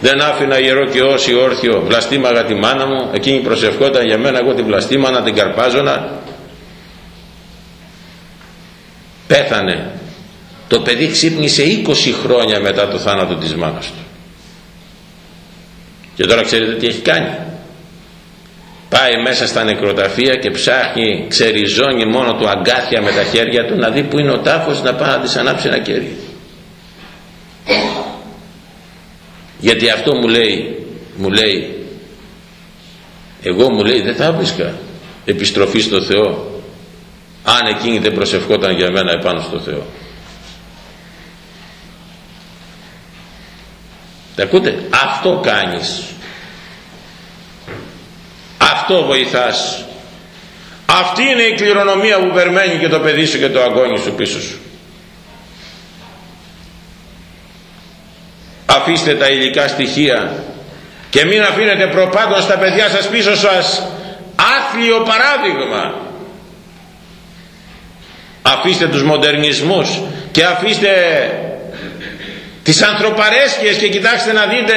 δεν άφηνα ιερό και όσοι όρθιο βλαστήμαγα τη μάνα μου εκείνη προσευχόταν για μένα εγώ την βλαστήμανα την καρπάζωνα. Πέθανε. Το παιδί ξύπνησε 20 χρόνια μετά το θάνατο της μάνας του και τώρα ξέρετε τι έχει κάνει. Πάει μέσα στα νεκροταφεία και ψάχνει ξεριζώνει μόνο του αγκάθια με τα χέρια του να δει που είναι ο τάφος να πάει να της ανάψει ένα κέρι γιατί αυτό μου λέει μου λέει εγώ μου λέει δεν θα βρίσκα επιστροφή στο Θεό αν εκείνη δεν προσευχόταν για μένα επάνω στο Θεό τα ακούτε; Αυτό κάνεις. Αυτό βοηθάς. Αυτή είναι η κληρονομία που περμένει και το παιδί σου και το αγώνι σου πίσω σου. Αφήστε τα υλικά στοιχεία και μην αφήνετε προπάντων στα παιδιά σας πίσω σας. Άθλιο παράδειγμα. Αφήστε τους μοντερνισμούς και αφήστε τις ανθρωπαρέσκειες και κοιτάξτε να δείτε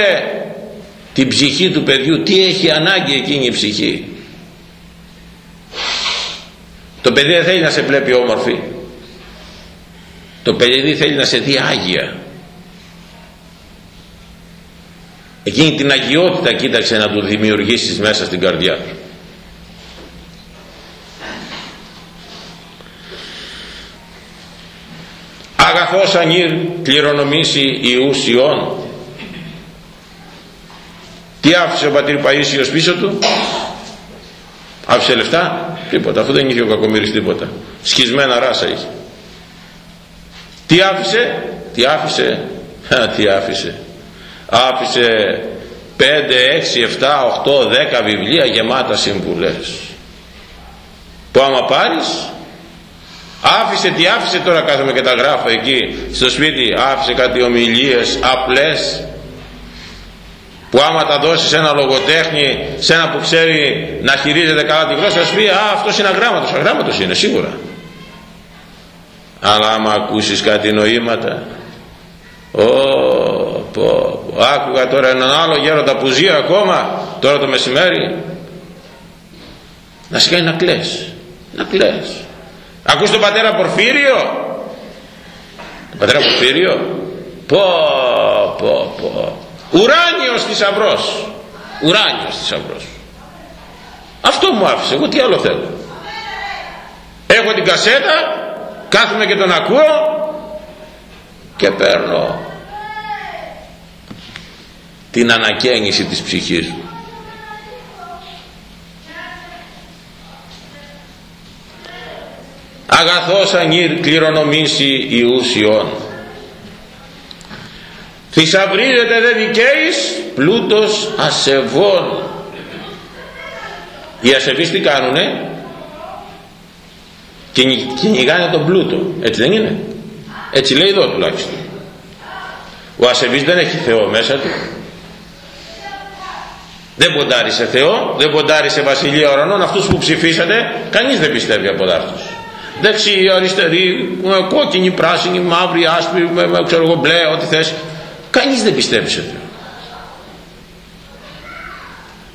την ψυχή του παιδιού τι έχει ανάγκη εκείνη η ψυχή. Το παιδί δεν θέλει να σε βλέπει όμορφη. Το παιδί θέλει να σε δει άγια. Εκείνη την αγιότητα κοίταξε να του δημιουργήσεις μέσα στην καρδιά του αγαθός ανήρ κληρονομήσει ιούς ιών. Τι άφησε ο πατήρ Παΐσιος πίσω του; Άφησε λεφτά; Τίποτα αφού δεν είχε ο κακομύρης τίποτα. Σχισμένα ράσα είχε. Τι άφησε; Τι άφησε; Τι άφησε. Άφησε 5, 6, 7, 8, 10 βιβλία γεμάτα συμβουλές. Που άμα πάρεις άφησε τι άφησε τώρα κάθομαι και τα γράφω εκεί στο σπίτι. Άφησε κάτι ομιλίες απλές που άμα τα δώσεις σε ένα λογοτέχνη σε ένα που ξέρει να χειρίζεται καλά τη γλώσσα θα σου πει α αυτός είναι αγράμματος αγράμματος είναι σίγουρα. Αλλά άμα ακούσεις κάτι νοήματα Ω, πω, πω. άκουγα τώρα έναν άλλο γέροντα που ζει ακόμα τώρα το μεσημέρι να σε κάνει να κλαις να κλαις ακούς τον πατέρα Πορφύριο; Τον πατέρα Πορφύριο; Πω πω πω. Ουράνιος θησαυρός ουράνιος θησαυρός αυτό μου άφησε. Εγώ τι άλλο θέλω. Έχω την κασέτα κάθομαι και τον ακούω και παίρνω την ανακαίνιση της ψυχής μου αγαθός ανήρ κληρονομήσει ιούς ιών θησαυρίζεται δε δικαίης πλούτος ασεβών. Οι ασεβείς τι κάνουνε; Κυνηγάνε τον πλούτο. Έτσι δεν είναι. Έτσι λέει εδώ τουλάχιστον. Ο ασεβής δεν έχει Θεό μέσα του. Δεν ποντάρει σε Θεό δεν ποντάρει σε βασιλεία ουρανών αυτούς που ψηφίσατε κανείς δεν πιστεύει από αυτούς δεξί, αριστερή, κόκκινη, πράσινη, μαύρη, άσπρη, με, με, ξέρω εγώ μπλε, ό,τι θες. Κανείς δεν πιστεύει σε Θεό.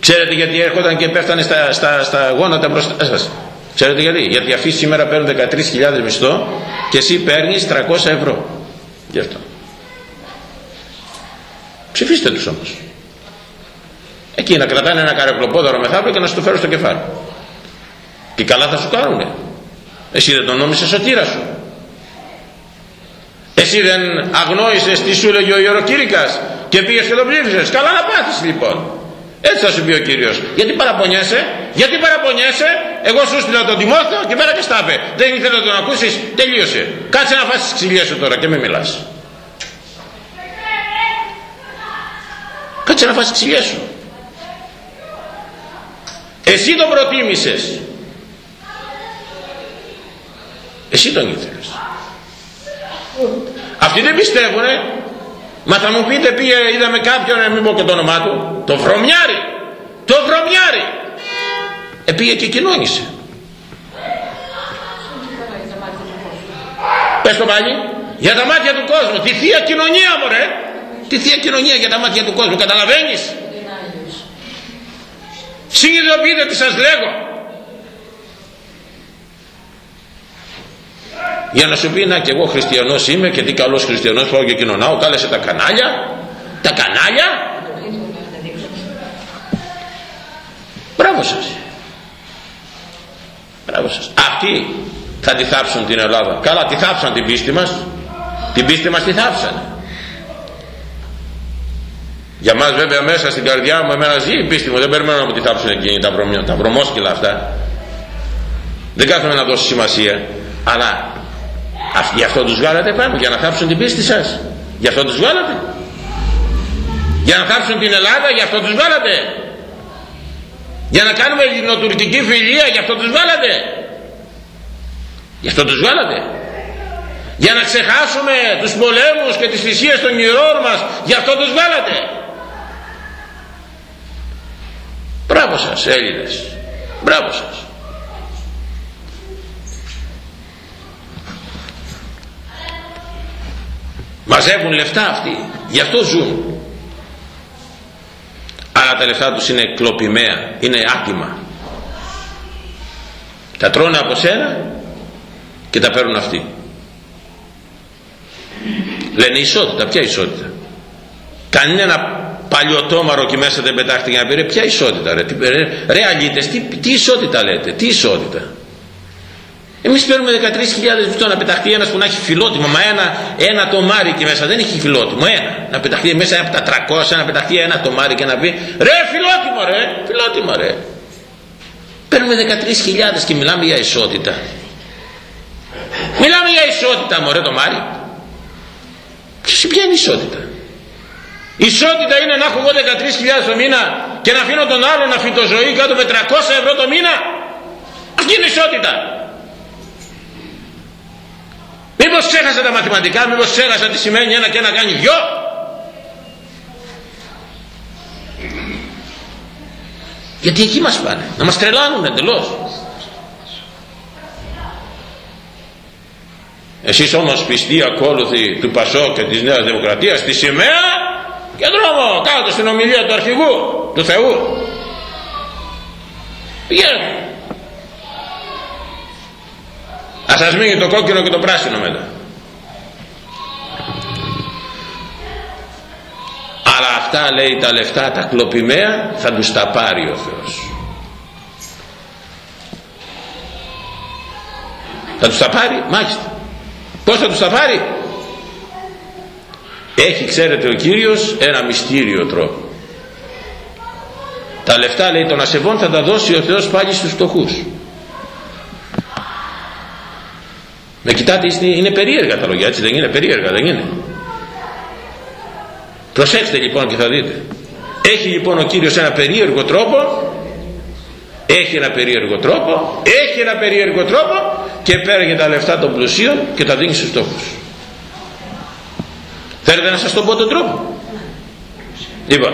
Ξέρετε γιατί έρχονταν και πέφτανε στα, στα, στα γόνατα μπροστά; Σας. Ξέρετε γιατί; Γιατί αυτοί σήμερα παίρνουν 13.000 μισθό και εσύ παίρνεις 300 ευρώ. Γι' αυτό. Ψηφίστε τους όμως. Εκεί να κρατάνε ένα καρεκλοπόδαρο μεθαύριο και να σου το φέρω στο κεφάλι. Και καλά θα σου κάνουνε. Εσύ δεν τον νόμισες σωτήρα σου. Εσύ δεν αγνόησες τι σου έλεγε ο Ιεροκήρυκας και πήγες και τον ψήφισες. Καλά να πάθεις λοιπόν. Έτσι θα σου πει ο Κύριος. Γιατί παραπονιέσαι, γιατί παραπονιέσαι, εγώ σου στείλα τον Τιμόθεο και πέρα και στάπε. Δεν ήθελα να τον ακούσεις, τελείωσε. Κάτσε να φάσεις τις ξυλιές σου τώρα και μην μιλάς. Κάτσε να φάσεις τις ξυλιές σου. Εσύ τον προτίμησες. Εσύ τον ήθελες. Αυτοί δεν πιστεύουνε. Μα θα μου πείτε πήγε, είδαμε κάποιον, να μην πω και το όνομά του, το βρωμιάρι. Το βρωμιάρι. Επήγε και κοινώνησε. Πες το πάλι. Για τα μάτια του κόσμου. Τη θεία κοινωνία μωρέ. Τη θεία κοινωνία για τα μάτια του κόσμου. Καταλαβαίνεις; Συνειδητοποιείτε τι σας λέγω. Για να σου πει να και εγώ χριστιανός είμαι και τι καλός χριστιανός πάω και κοινωνάω κάλεσε τα κανάλια τα κανάλια. Μπράβο σας. Μπράβο σας. Αυτοί θα τη θάψουν την Ελλάδα. Καλά τη θάψαν την πίστη μας. Την πίστη μας τη θάψανε. Για μας βέβαια μέσα στην καρδιά μου εμένα ζει η πίστη μου. Δεν περιμένω να μου τη θάψουν εκείνοι τα, βρωμιά, τα βρωμόσκυλα αυτά. Δεν κάθομαι να δώσω σημασία αλλά Γι' αυτό τους βγάλατε πάνω, για να θάψουν την πίστη σας. Γι' αυτό τους βγάλατε. Για να θάψουν την Ελλάδα, γι' αυτό τους βγάλατε. Για να κάνουμε ελληνοτουρκική φιλία, γι' αυτό τους βγάλατε. Γι' αυτό τους βγάλατε. Για να ξεχάσουμε τους πολέμους και τις θυσίες των γυρών μας, γι' αυτό τους βγάλατε. Μπράβο σας Έλληνες. Μπράβο σας. Μαζεύουν λεφτά αυτοί. Γι' αυτό ζουν. Αλλά τα λεφτά τους είναι κλοπημαία είναι άτιμα τα τρώνε από σένα και τα παίρνουν αυτοί. Λένε ισότητα ποια ισότητα; Κανένα παλιωτόμαρο εκεί μέσα δεν πετάχτηκε να πει ρε ποια ισότητα ρε, ρε, ρε αλήτες τι, τι ισότητα λέτε τι ισότητα; Εμείς παίρνουμε 13.000 μισθό να πεταχτεί ένας που να έχει φιλότιμο, μα ένα, ένα τομάρι και μέσα δεν έχει φιλότιμο, ένα. Να πεταχτεί μέσα από τα 300, να πεταχτεί ένα τομάρι και να πει ρε φιλότιμο ρε, φιλότιμο ρε. Παίρνουμε 13.000 και μιλάμε για ισότητα. Μιλάμε για ισότητα μωρέ το μάρι. Ποια είναι η ισότητα; Η ισότητα είναι να έχω εγώ 13.000 το μήνα και να αφήνω τον άλλο να φύγει ζωή κάτω με 300 ευρώ το μήνα. Αυτή είναι η ισότητα. Μήπως ξέχασα τα μαθηματικά, μήπως ξέχασα τι σημαίνει ένα και ένα κάνει δυο. Γιατί εκεί μας πάνε, να μας τρελάνουν εντελώς. Εσείς όμως πιστοί ακόλουθοι του Πασό και της Νέας Δημοκρατίας τη σημαία και δρόμο κάτω στην ομιλία του αρχηγού του Θεού. Πηγαίνετε. Ας σας μείνει το κόκκινο και το πράσινο μετά. Αλλά αυτά λέει τα λεφτά τα κλοπημαία θα τους τα πάρει ο Θεός. Θα τους τα πάρει, μάλιστα. Πώς θα τους τα πάρει; Έχει ξέρετε ο Κύριος ένα μυστήριο τρόπο. τα λεφτά λέει των ασεβών θα τα δώσει ο Θεός πάλι στους φτωχούς με κοιτάτε είναι περίεργα τα λόγια έτσι δεν είναι; Περίεργα δεν είναι; Προσέξτε λοιπόν και θα δείτε. Έχει λοιπόν ο Κύριος ένα περίεργο τρόπο έχει ένα περίεργο τρόπο έχει ένα περίεργο τρόπο και παίρνει τα λεφτά των πλουσίων και τα δίνει στους φτωχούς θέλετε να σας τον πω τον τρόπο; Λοιπόν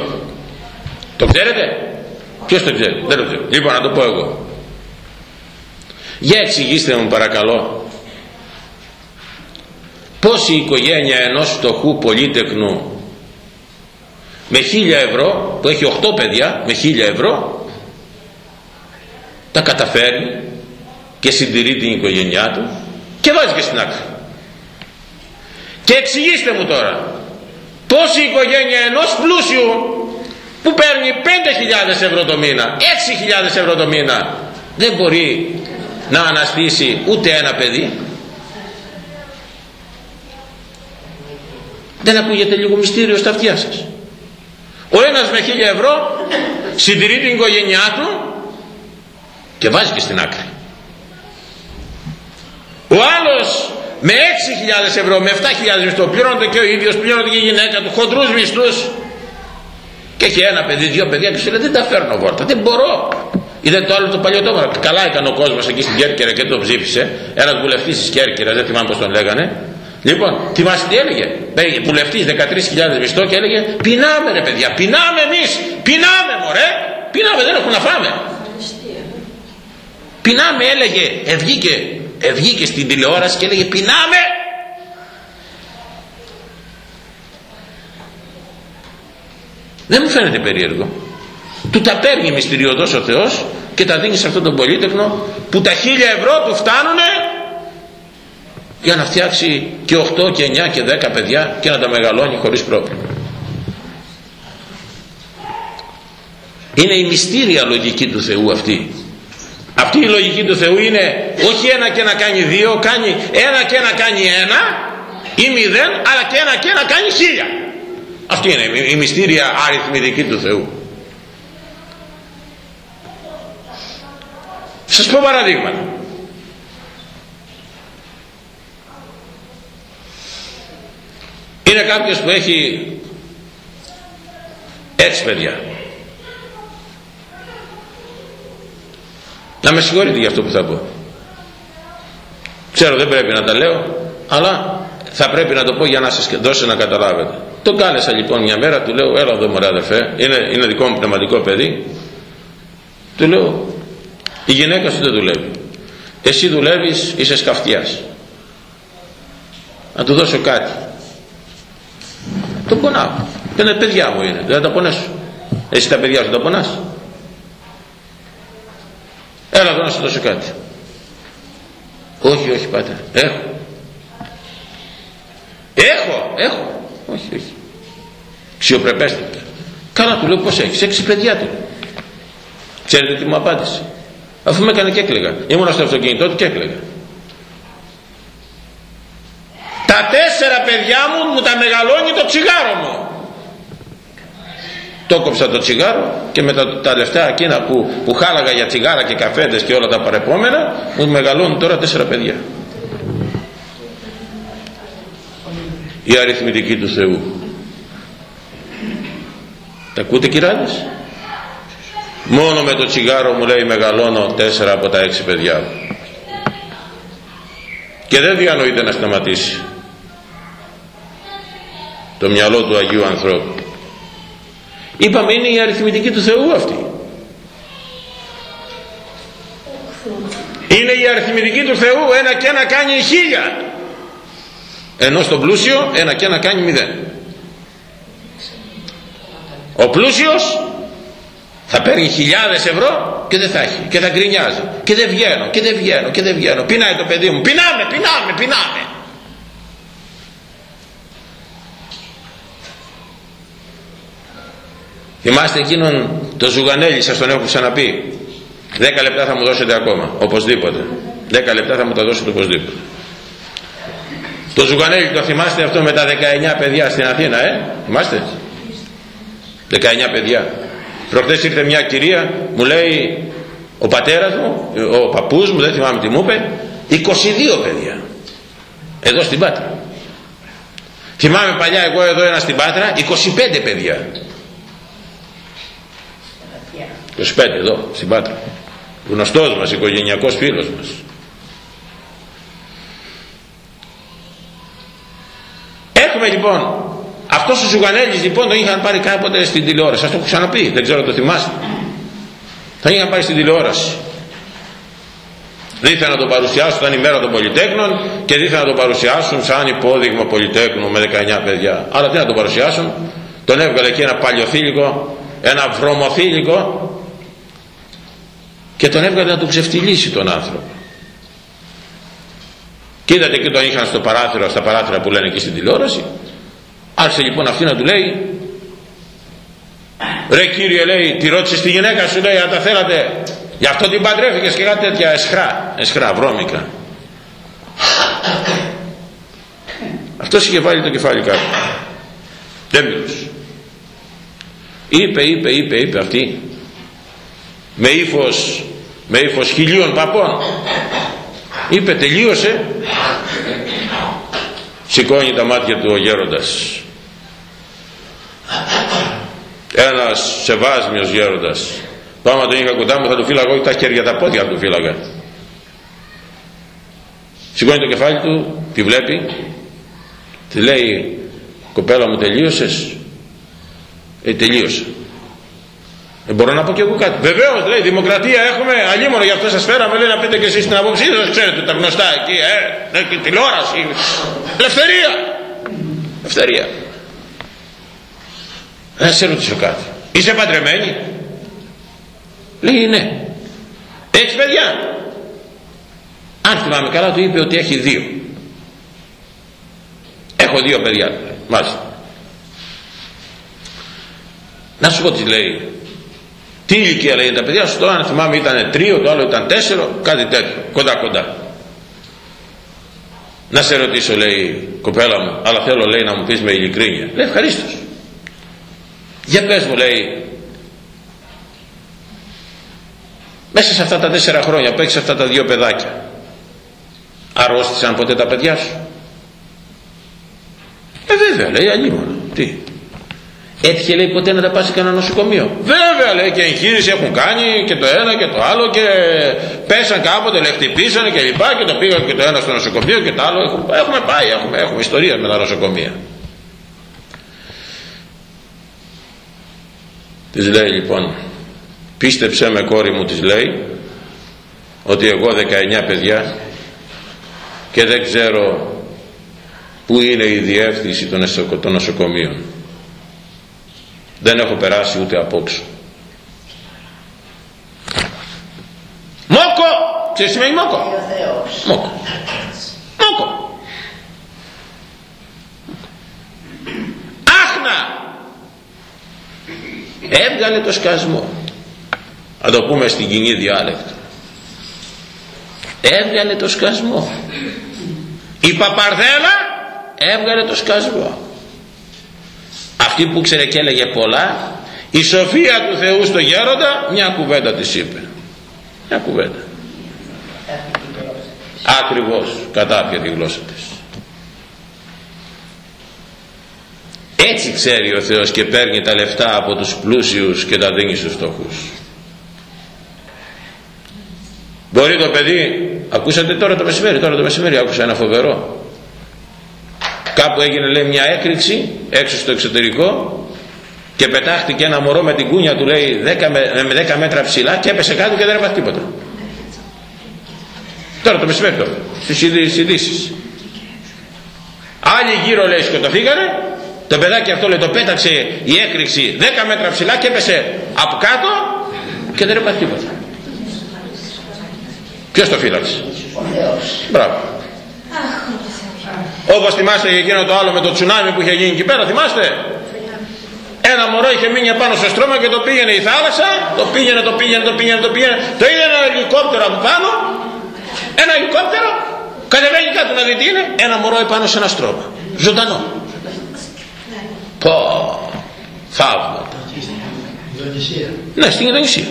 το ξέρετε; Ποιος το ξέρει; Δεν το ξέρω. Λοιπόν να το πω εγώ. Για εξηγήστε μου παρακαλώ πως η οικογένεια ενός φτωχού πολίτεκνου με χίλια ευρώ που έχει 8 παιδιά με χίλια ευρώ τα καταφέρνει και συντηρεί την οικογένειά του και βάζει και στην άκρη. Και εξηγήστε μου τώρα πως η οικογένεια ενός πλούσιου που παίρνει 5.000 ευρώ το μήνα 6.000 ευρώ το μήνα δεν μπορεί να αναστήσει ούτε ένα παιδί; Δεν ακούγεται λίγο μυστήριο στα αυτιά σας ο ένας με 1000 ευρώ συντηρεί την οικογένειά του και βάζει και στην άκρη ο άλλος με 6.000 ευρώ, με 7.000 μισθό πληρώνεται και ο ίδιος, πληρώνεται και η γυναίκα του, χοντρούς μισθούς και έχει ένα παιδί, δύο παιδιά και σου λέει δεν τα φέρνω βόρτα, δεν μπορώ. Είδε το άλλο το παλιό τόμα. Καλά έκανε ο κόσμος εκεί στην Κέρκυρα και το ψήφισε. Ένας βουλευτής της Κέρκυρας, δεν θυμάμαι πώς τον λέγανε. Λοιπόν, θυμάστε τι έλεγε; Βουλευτής 13.000 μισθό και έλεγε Πεινάμε ρε παιδιά, πεινάμε εμείς, πεινάμε μωρέ, πεινάμε, δεν έχουμε να φάμε. Πεινάμε έλεγε, ευγήκε, ευγήκε στην τηλεόραση και έλεγε Πεινάμε. Δεν μου φαίνεται περίεργο. Του τα παίρνει μυστηριωδός ο Θεός και τα δίνει σε αυτόν τον πολίτεχνο που τα χίλια ευρώ του φτάνουνε για να φτιάξει και 8 και 9 και 10 παιδιά και να τα μεγαλώνει χωρίς πρόβλημα. Είναι η μυστήρια λογική του Θεού αυτή. Αυτή η λογική του Θεού είναι όχι ένα και να κάνει δύο, κάνει ένα και να κάνει ένα ή μηδέν, αλλά και ένα και να κάνει χίλια. Αυτή είναι η μυστήρια αριθμητική του Θεού. Σας πω παραδείγματα. Είναι κάποιος που έχει έξι παιδιά. Να με συγχωρείτε για αυτό που θα πω. Ξέρω δεν πρέπει να τα λέω, αλλά θα πρέπει να το πω για να σας δώσω να καταλάβετε. Τον κάλεσα λοιπόν μια μέρα, του λέω έλα εδώ μωρέ αδερφέ, είναι, είναι δικό μου πνευματικό παιδί. Του λέω η γυναίκα σου δεν δουλεύει. Εσύ δουλεύεις, είσαι σκαφτιάς. Να του δώσω κάτι. Τον πονάω. Και είναι παιδιά μου είναι, δεν θα τα πονέσω. Εσύ τα παιδιά σου τα πονάς. Έλα εδώ να σου δώσω κάτι. Όχι, όχι πάτε. Έχω. Έχω, έχω. Όχι, όχι. Ξιοπρεπέστατα. Καλά του λέω πως έχεις. Έξι παιδιά του. Ξέρετε τι μου απάντησε. Αφού με έκανε και έκλαιγα. Ήμουν στο αυτοκίνητό του και έκλαιγα. Τα τέσσερα παιδιά μου μου τα μεγαλώνει το τσιγάρο μου. Το κόψα το τσιγάρο και με τα, τα λεφτά εκείνα που, που χάλαγα για τσιγάρα και καφέντες και όλα τα παρεπόμενα μου μεγαλώνουν τώρα τέσσερα παιδιά. Η αριθμητική του Θεού. Τα ακούτε κυράδες. Μόνο με το τσιγάρο μου λέει μεγαλώνω τέσσερα από τα έξι παιδιά μου. Και δεν διανοείται να σταματήσει το μυαλό του Αγίου ανθρώπου. Είπαμε είναι η αριθμητική του Θεού αυτή. Είναι η αριθμητική του Θεού ένα και ένα κάνει χίλια. Ενώ στο πλούσιο ένα και ένα κάνει μηδέν. Ο πλούσιος θα παίρνει χιλιάδες ευρώ και δεν θα έχει και θα γκρινιάζει και δεν βγαίνω και δεν βγαίνω και δεν βγαίνω πεινάει το παιδί μου πεινάμε πεινάμε πεινάμε θυμάστε εκείνον το ζουγανέλι σας τον έχω ξαναπεί. 10 λεπτά θα μου δώσετε ακόμα οπωσδήποτε. 10 λεπτά θα μου τα δώσετε οπωσδήποτε. Το ζουγανέλι το θυμάστε αυτό με τα 19 παιδιά στην Αθήνα ε; Θυμάστε; 19 παιδιά. Προχτές ήρθε μια κυρία μου λέει ο πατέρας μου ο παππούς μου δεν θυμάμαι τι μου είπε 22 παιδιά εδώ στην Πάτρα θυμάμαι παλιά εγώ εδώ ένα στην Πάτρα 25 παιδιά 25 εδώ στην Πάτρα. Γνωστός μας οικογενειακός φίλος μας. Έχουμε λοιπόν αυτός ο Ζουγανέλης λοιπόν τον είχαν πάρει κάποτε στην τηλεόραση. Σας το έχω ξαναπεί δεν ξέρω το θυμάστε. Θα είχαν πάρει στην τηλεόραση. Δεν ήθελαν να το παρουσιάσουν, ήταν η μέρα των Πολυτέχνων και δεν ήθελαν να το παρουσιάσουν σαν υπόδειγμα Πολυτέχνου με 19 παιδιά. Άρα τι να το παρουσιάσουν, τον έβγαλε εκεί ένα παλιοθήλικο, ένα βρωμοθήλικο και τον έβγαλε να τον ξεφτυλίσει τον άνθρωπο. Και είδατε και τον είχαν στο παράθυρο, στα παράθυρα που λένε εκεί στην τηλεόραση. Άρχισε λοιπόν αυτή να του λέει Ρε κύριε λέει, τη ρώτησε τη γυναίκα σου λέει, αν τα θέλατε Γι' αυτό την παντρεύτηκες και κάτι τέτοια εσχρά, εσχρά, βρώμικα. Αυτός είχε βάλει το κεφάλι κάτω. Δεν μιλούσε. Είπε, είπε, είπε, είπε αυτή. Με ύφος, με ύφος χιλίων παπών. Είπε, τελείωσε. Σηκώνει τα μάτια του ο γέροντας. Ένας σεβάσμιος γέροντας το άμα τον είχα κοντά μου θα του φύλαγα όχι τα χέρια τα πόδια του φύλαγα. Σηκώνει το κεφάλι του, τη βλέπει, τη λέει κοπέλα μου τελείωσες; Ε τελείωσα. Ε, μπορώ να πω και εγώ κάτι. Βεβαίως λέει δημοκρατία έχουμε, αλλήμον γι' αυτό σας φέραμε λέει να πείτε και εσείς την άποψή σας. Ξέρετε τα γνωστά εκεί, ε, ε, τηλεόραση. Ελευθερία. Ελευθερία. Να σε ρωτήσω κάτι. Είσαι παντρεμένη; Λέει ναι. Έχεις παιδιά; Αν θυμάμαι καλά του είπε ότι έχει δύο. Έχω δύο παιδιά. Μάλιστα. Να σου πω τι λέει. Τι ηλικία λέει τα παιδιά σου τώρα αν θυμάμαι ήταν τρίο, το άλλο ήταν τέσσερο, κάτι τέτοιο. Κοντά κοντά. Να σε ρωτήσω λέει κοπέλα μου, αλλά θέλω λέει να μου πεις με ειλικρίνεια. Λέει ευχαρίστως. Για πες μου λέει μέσα σε αυτά τα τέσσερα χρόνια που έχεις αυτά τα δύο παιδάκια αρρώστησαν ποτέ τα παιδιά σου; Ε βέβαια λέει αλλήμον τι; Έτυχε λέει ποτέ να τα πάσει κανένα νοσοκομείο. Βέβαια λέει και εγχείρηση έχουν κάνει και το ένα και το άλλο και πέσαν κάποτε λέει χτυπήσανε και λοιπά και το πήγαν και το ένα στο νοσοκομείο και το άλλο. Έχουμε, έχουμε πάει έχουμε, έχουμε ιστορία με τα νοσοκομεία. Της λέει λοιπόν πίστεψέ με κόρη μου της λέει ότι εγώ 19 παιδιά και δεν ξέρω που είναι η διεύθυνση των νοσοκομείων δεν έχω περάσει ούτε απόξω Μόκο! Ξέρεις τι σημαίνει μόκο; Μόκο. Μόκο. Άχνα! Έβγαλε το σκασμό να το πούμε στην κοινή διάλεκτο έβγαλε το σκασμό η παπαρδέλα έβγαλε το σκασμό αυτή που ξέρε και έλεγε πολλά η σοφία του Θεού στο γέροντα μια κουβέντα της είπε μια κουβέντα. Ακριβώς κατάπια τη γλώσσα της. Έτσι ξέρει ο Θεός και παίρνει τα λεφτά από τους πλούσιους και τα δίνει στους φτωχούς. Μπορεί το παιδί, ακούσατε τώρα το μεσημέρι, τώρα το μεσημέρι άκουσα ένα φοβερό. Κάπου έγινε λέει μια έκρηξη έξω στο εξωτερικό και πετάχτηκε ένα μωρό με την κούνια του λέει 10 με, με 10 μέτρα ψηλά και έπεσε κάτω και δεν έπαθε τίποτα. Τώρα το μεσημέρι τώρα, στις ειδήσεις. Άλλοι γύρω λέει σκοτωθήκανε, το παιδάκι αυτό λέει το πέταξε η έκρηξη 10 μέτρα ψηλά και έπεσε από κάτω και δεν έπαθε τίποτα. Ποιος το φύλαξε; Μπράβο. Όπως θυμάστε για εκείνο το άλλο με το τσουνάμι που είχε γίνει εκεί πέρα, θυμάστε; Ένα μωρό είχε μείνει πάνω στο στρώμα και το πήγαινε η θάλασσα, το πήγαινε, το πήγαινε, το πήγαινε, το πήγαινε. Το είδε ένα ελικόπτερο από πάνω, ένα ελικόπτερο, κατεβαίνει κάτω να δει τι είναι, ένα μωρό επάνω σε ένα στρώμα. Ζωντανό. Πω, θαύματα. Ινδονησία. Ναι, στην Ινδονησία.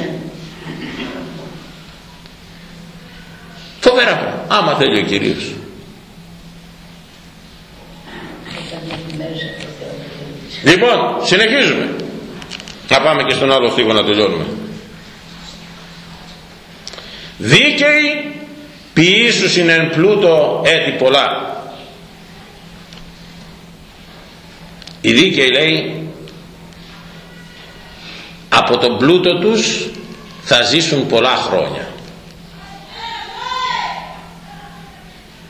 Φοβερά πράγματα. Άμα θέλει ο Κύριος. Λοιπόν, συνεχίζουμε. Να πάμε και στον άλλο στίχο να τελειώνουμε. Δίκαιοι ποιήσουσιν εν πλούτο έτη πολλά. Οι δίκαιοι λέει από τον πλούτο τους θα ζήσουν πολλά χρόνια.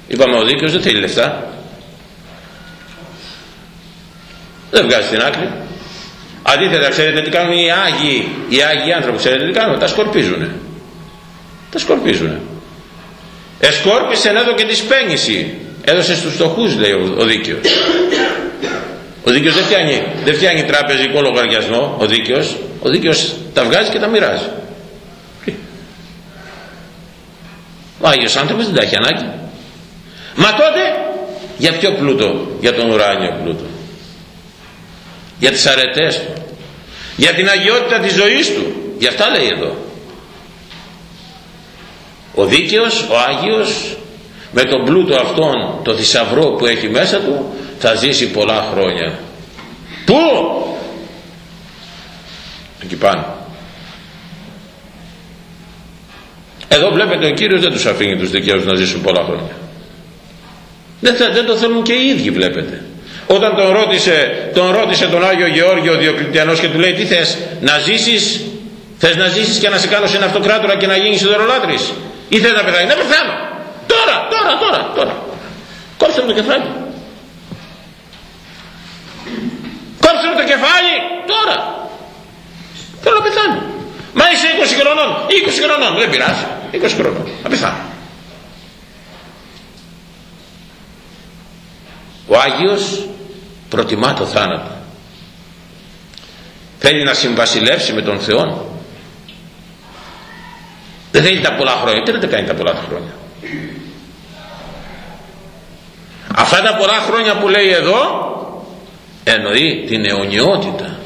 Είπαμε ο δίκαιος δεν θέλει λεφτά. Δεν βγάζει την άκρη. Αντίθετα ξέρετε τι κάνουν οι Άγιοι, οι Άγιοι άνθρωποι ξέρετε τι κάνουν, τα σκορπίζουνε. Τα σκορπίζουνε. Εσκόρπισε εδώ και τη σπένηση. Έδωσε στους φτωχούς λέει ο, ο δίκαιος. Ο δίκαιος δεν φτιάχνει, δεν φτιάχνει τραπεζικό λογαριασμό, ο δίκαιος. Ο δίκαιος τα βγάζει και τα μοιράζει. Ο Άγιος άνθρωπος δεν τα έχει ανάγκη. Μα τότε για ποιο πλούτο, για τον ουράνιο πλούτο. Για τις αρετές του. Για την αγιότητα της ζωής του. Γι' αυτά λέει εδώ. Ο δίκαιος, ο Άγιος, με τον πλούτο αυτόν, το θησαυρό που έχει μέσα του, θα ζήσει πολλά χρόνια. Πού; Εκεί πάνω. Εδώ βλέπετε ο Κύριος δεν τους αφήνει τους δικαίους να ζήσουν πολλά χρόνια. Δεν, θα, δεν το θέλουν και οι ίδιοι βλέπετε. Όταν τον ρώτησε τον, ρώτησε τον Άγιο Γεώργιο Διοκλητιανός και του λέει τι θες να ζήσεις; Θες να ζήσεις και να σε κάνω σε ένα αυτοκράτορα και να γίνεις ιδωρολάτρης; Ή θες να πεθάνεις; Να πεθάνω! Τώρα τώρα τώρα τώρα! Κόψτε μου το κεφάλι. Κόψτε μου το κεφάλι! Τώρα! Θέλω να πεθάνω. Μα είσαι 20 χρονών. 20 χρονών. Δεν πειράζει. 20 χρονών. Να πεθάνω. Ο Άγιος προτιμά το θάνατο. Θέλει να συμβασιλεύσει με τον Θεό δεν θέλει τα πολλά χρόνια. Τι να τα κάνει τα πολλά χρόνια; Αυτά τα πολλά χρόνια που λέει εδώ εννοεί την αιωνιότητα.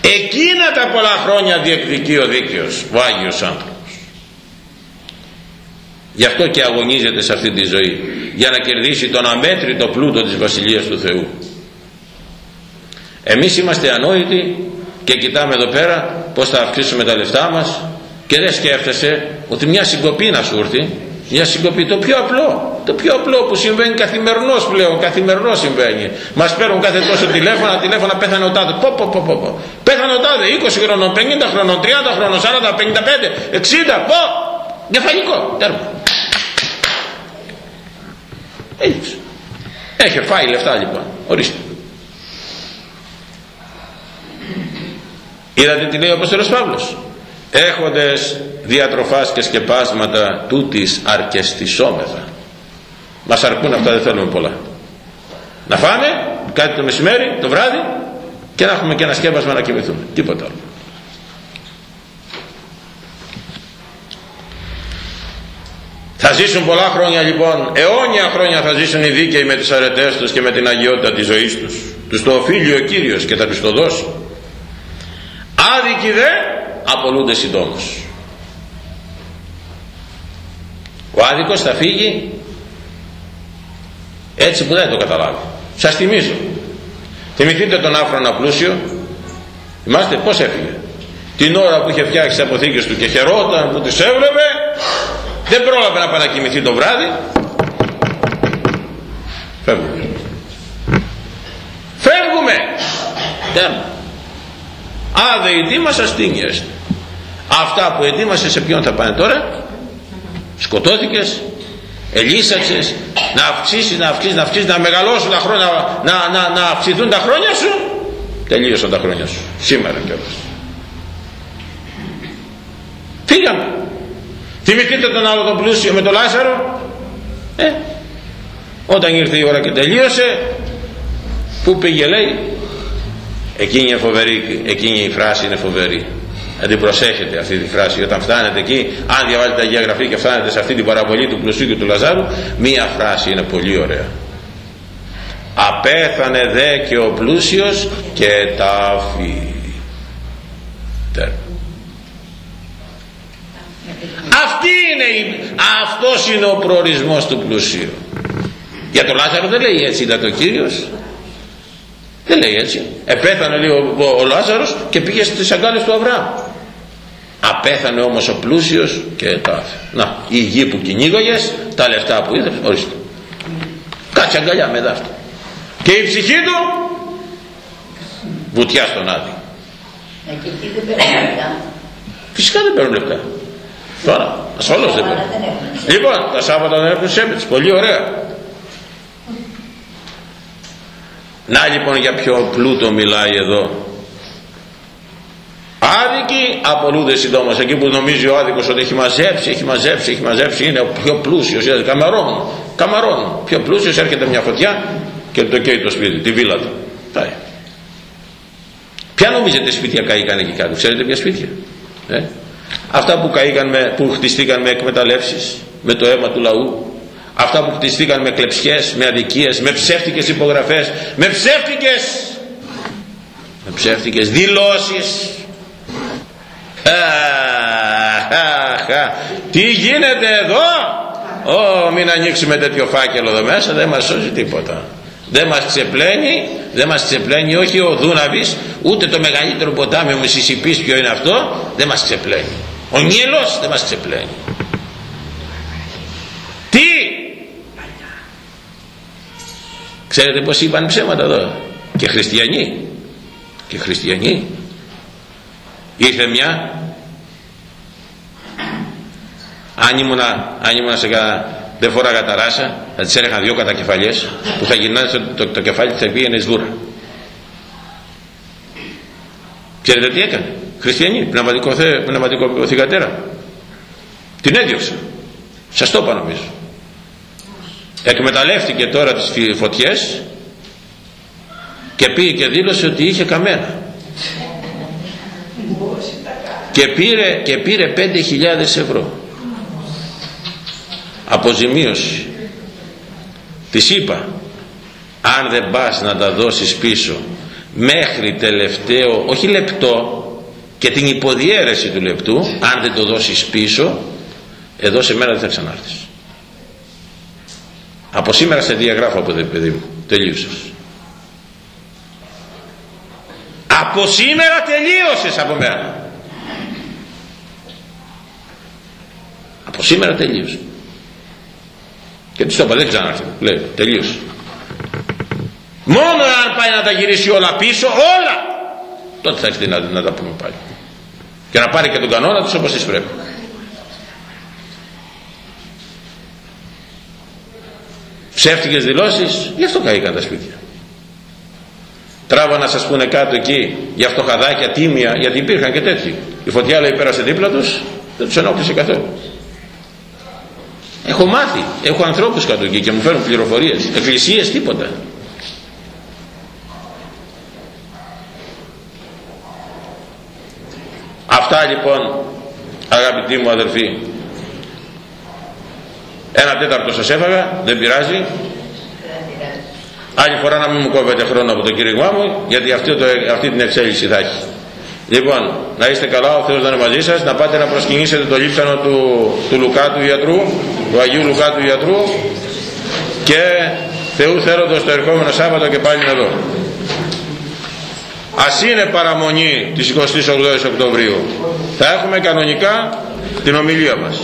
Εκείνα τα πολλά χρόνια διεκδικεί ο δίκαιος ο Άγιος άνθρωπος. Γι' αυτό και αγωνίζεται σε αυτή τη ζωή για να κερδίσει τον αμέτρητο πλούτο της Βασιλείας του Θεού εμείς είμαστε ανόητοι και κοιτάμε εδώ πέρα πως θα αυξήσουμε τα λεφτά μας και δεν σκέφτεσαι ότι μια συγκοπή να σου έρθει μια συγκοπή το πιο απλό το πιο απλό που συμβαίνει καθημερινώς πλέον καθημερινώς συμβαίνει. Μας παίρνουν κάθε τόσο τηλέφωνα τηλέφωνα πέθανε ο τάδε πω, πω, πω, πω, πω. πέθανε ο τάδε 20 χρονών 50 χρονών 30 χρονών 40 55 60 πω κεφαλικό τέρμα. Έτσι έχει φάει λεφτά λοιπόν. Ορίστε είδατε τι λέει ο Απόστολος Παύλος. Έχοντες διατροφάς και σκεπάσματα τούτης αρκεστισόμεθα μας αρκούν αυτά δεν θέλουμε πολλά. Να φάμε κάτι το μεσημέρι το βράδυ και να έχουμε και ένα σκέπασμα να κοιμηθούμε. Τίποτα άλλο. Θα ζήσουν πολλά χρόνια λοιπόν. Αιώνια χρόνια θα ζήσουν οι δίκαιοι με τις αρετές τους και με την αγιότητα της ζωής τους. Τους το οφείλει ο Κύριος και θα τους το δώσει άδικοι δε απολούνται συντόμως. Ο άδικος θα φύγει έτσι που δεν το καταλάβει. Σας θυμίζω. Θυμηθείτε τον άφρονα πλούσιο. Θυμάστε πως έφυγε. Την ώρα που είχε φτιάξει τις αποθήκες του και χαιρόταν που τις έβλεπε δεν πρόλαβε να πάει να κοιμηθεί το βράδυ. Φεύγουμε. Φεύγουμε. Τέρμα άδε ετοίμασα στήνιες αυτά που ετοίμασες σε ποιον θα πάνε τώρα; Σκοτώθηκες ελίσαξες να αυξήσεις, να αυξήσεις, να αυξήσεις, να μεγαλώσουν τα χρόνια, να, να, να αυξηθούν τα χρόνια σου. Τελείωσαν τα χρόνια σου. Σήμερα κιόλας. Φύγαμε. Θυμηθείτε τον άλλο τον πλούσιο με τον Λάσαρο ε, όταν ήρθε η ώρα και τελείωσε που πήγε λέει Εκείνη, είναι φοβερή, εκείνη η φράση είναι φοβερή. Να προσέχετε αυτή τη φράση. Όταν φτάνετε εκεί, αν διαβάσετε τα Γραφή και φτάνετε σε αυτή την παραβολή του πλουσίου και του Λαζάρου, μία φράση είναι πολύ ωραία. Απέθανε δε και ο πλούσιος και τα αφή. Αυτή είναι η... Αυτός είναι ο προορισμός του πλουσίου. Για τον Λάζαρο δεν λέει έτσι ήταν το Κύριος δεν λέει έτσι επέθανε λέει ο, ο, ο Λάζαρος και πήγε στις αγκάλες του Αβραάμ απέθανε όμως ο πλούσιος και τα να η γη που κυνήγαγες τα λεφτά που είδες ορίστε κάτσε αγκαλιά με δάφτα και η ψυχή του βουτιά στον άδειο Εκεί δεν παίρνουν λεφτά. Φυσικά δεν παίρνουν λεφτά. Τώρα, ασφαλώς δεν παίρνουν. Λοιπόν, τα Σάββατα δεν έχουν σέμπιτς. Πολύ ωραία. Να λοιπόν για ποιο πλούτο μιλάει εδώ. Άδικοι απολούνται συντόμως. Εκεί που νομίζει ο άδικος ότι έχει μαζέψει, έχει μαζέψει, έχει μαζέψει, είναι ο πιο πλούσιος. Δηλαδή, καμαρώνουν, καμαρώνουν. Πιο πλούσιος έρχεται μια φωτιά και το καίει το σπίτι, τη βίλα του. Πάει. Ποια νομίζετε σπίτια καήκαν εκεί κάτω, ξέρετε ποια σπίτια; Ε; Αυτά που, καήκαν με, που χτιστήκαν με εκμεταλλεύσεις, με το αίμα του λαού, αυτά που χτιστήκαν με κλεψιές, με αδικίες, με ψεύτικες υπογραφές, με ψεύτικες, με ψεύτικες δηλώσεις. Τι γίνεται εδώ, Ω, μην ανοίξουμε τέτοιο φάκελο εδώ μέσα, δεν μας σώζει τίποτα. Δεν μας ξεπλένει δεν μας ξεπλένει όχι ο Δούναβης ούτε το μεγαλύτερο ποτάμι ο Μισισιπής ποιο είναι αυτό δεν μας ξεπλένει. Ο Νιελός δεν μας ξεπλένει. Τι; Ξέρετε πως είπαν ψέματα εδώ. Και χριστιανοί. Και χριστιανοί. Ήρθε μια. Αν ήμουνα, αν ήμουνα σε κανένα δεν φοράγα τα ράσα θα τις έρεχα δυο κατακεφαλιές που θα γυρνάνε το, το, το κεφάλι της θα πήγαινε σδούρα ξέρετε τι έκανε. Χριστιανή πνευματικό, θε, πνευματικό θυγατέρα. Την έδιωξε. Σας το είπα νομίζω εκμεταλλεύτηκε τώρα τις φωτιές και πήγε και δήλωσε ότι είχε καμένα. Και πήρε, και πήρε 5.000 ευρώ. Αποζημίωση. Της είπα αν δεν πας να τα δώσεις πίσω μέχρι τελευταίο όχι λεπτό και την υποδιέρεση του λεπτού αν δεν το δώσεις πίσω εδώ σε μέρα δεν θα ξανάρθεις από σήμερα σε διαγράφω από το παιδί μου τελείωσες από σήμερα τελείωσες από μέρα από σήμερα τελείωσες και της το είπα δεν ξανάρθει. Λέει τελείωσε. Μόνο αν πάει να τα γυρίσει όλα πίσω, όλα, τότε θα έρθει να, να τα πούμε πάλι. Και να πάρει και τον κανόνα της όπως της πρέπει. Ψεύτικες δηλώσεις, γι' αυτό καήκαν τα σπίτια. Τράβα να σας πούνε κάτω εκεί για φτωχαδάκια, τίμια, γιατί υπήρχαν και τέτοιοι. Η φωτιά λέει πέρασε δίπλα τους, δεν τους ενόχλησε καθόλου. Έχω μάθει, έχω ανθρώπους κάτω εκεί και μου φέρουν πληροφορίες. Εκκλησίες τίποτα. Αυτά λοιπόν αγαπητοί μου αδελφοί. Ένα τέταρτο σας έφαγα, δεν πειράζει. Άλλη φορά να μην μου κόβετε χρόνο από το κήρυγμά μου, γιατί αυτή, το, αυτή την εξέλιξη θα έχει. Λοιπόν, να είστε καλά, ο Θεός να είναι μαζί σας, να πάτε να προσκυνήσετε το λείψανο του, του Λουκά του Ιατρού, του Αγίου Λουκά του Ιατρού και Θεού θέλοντος το ερχόμενο Σάββατο και πάλι εδώ. Ας είναι παραμονή της 28 Οκτωβρίου. Θα έχουμε κανονικά την ομιλία μας.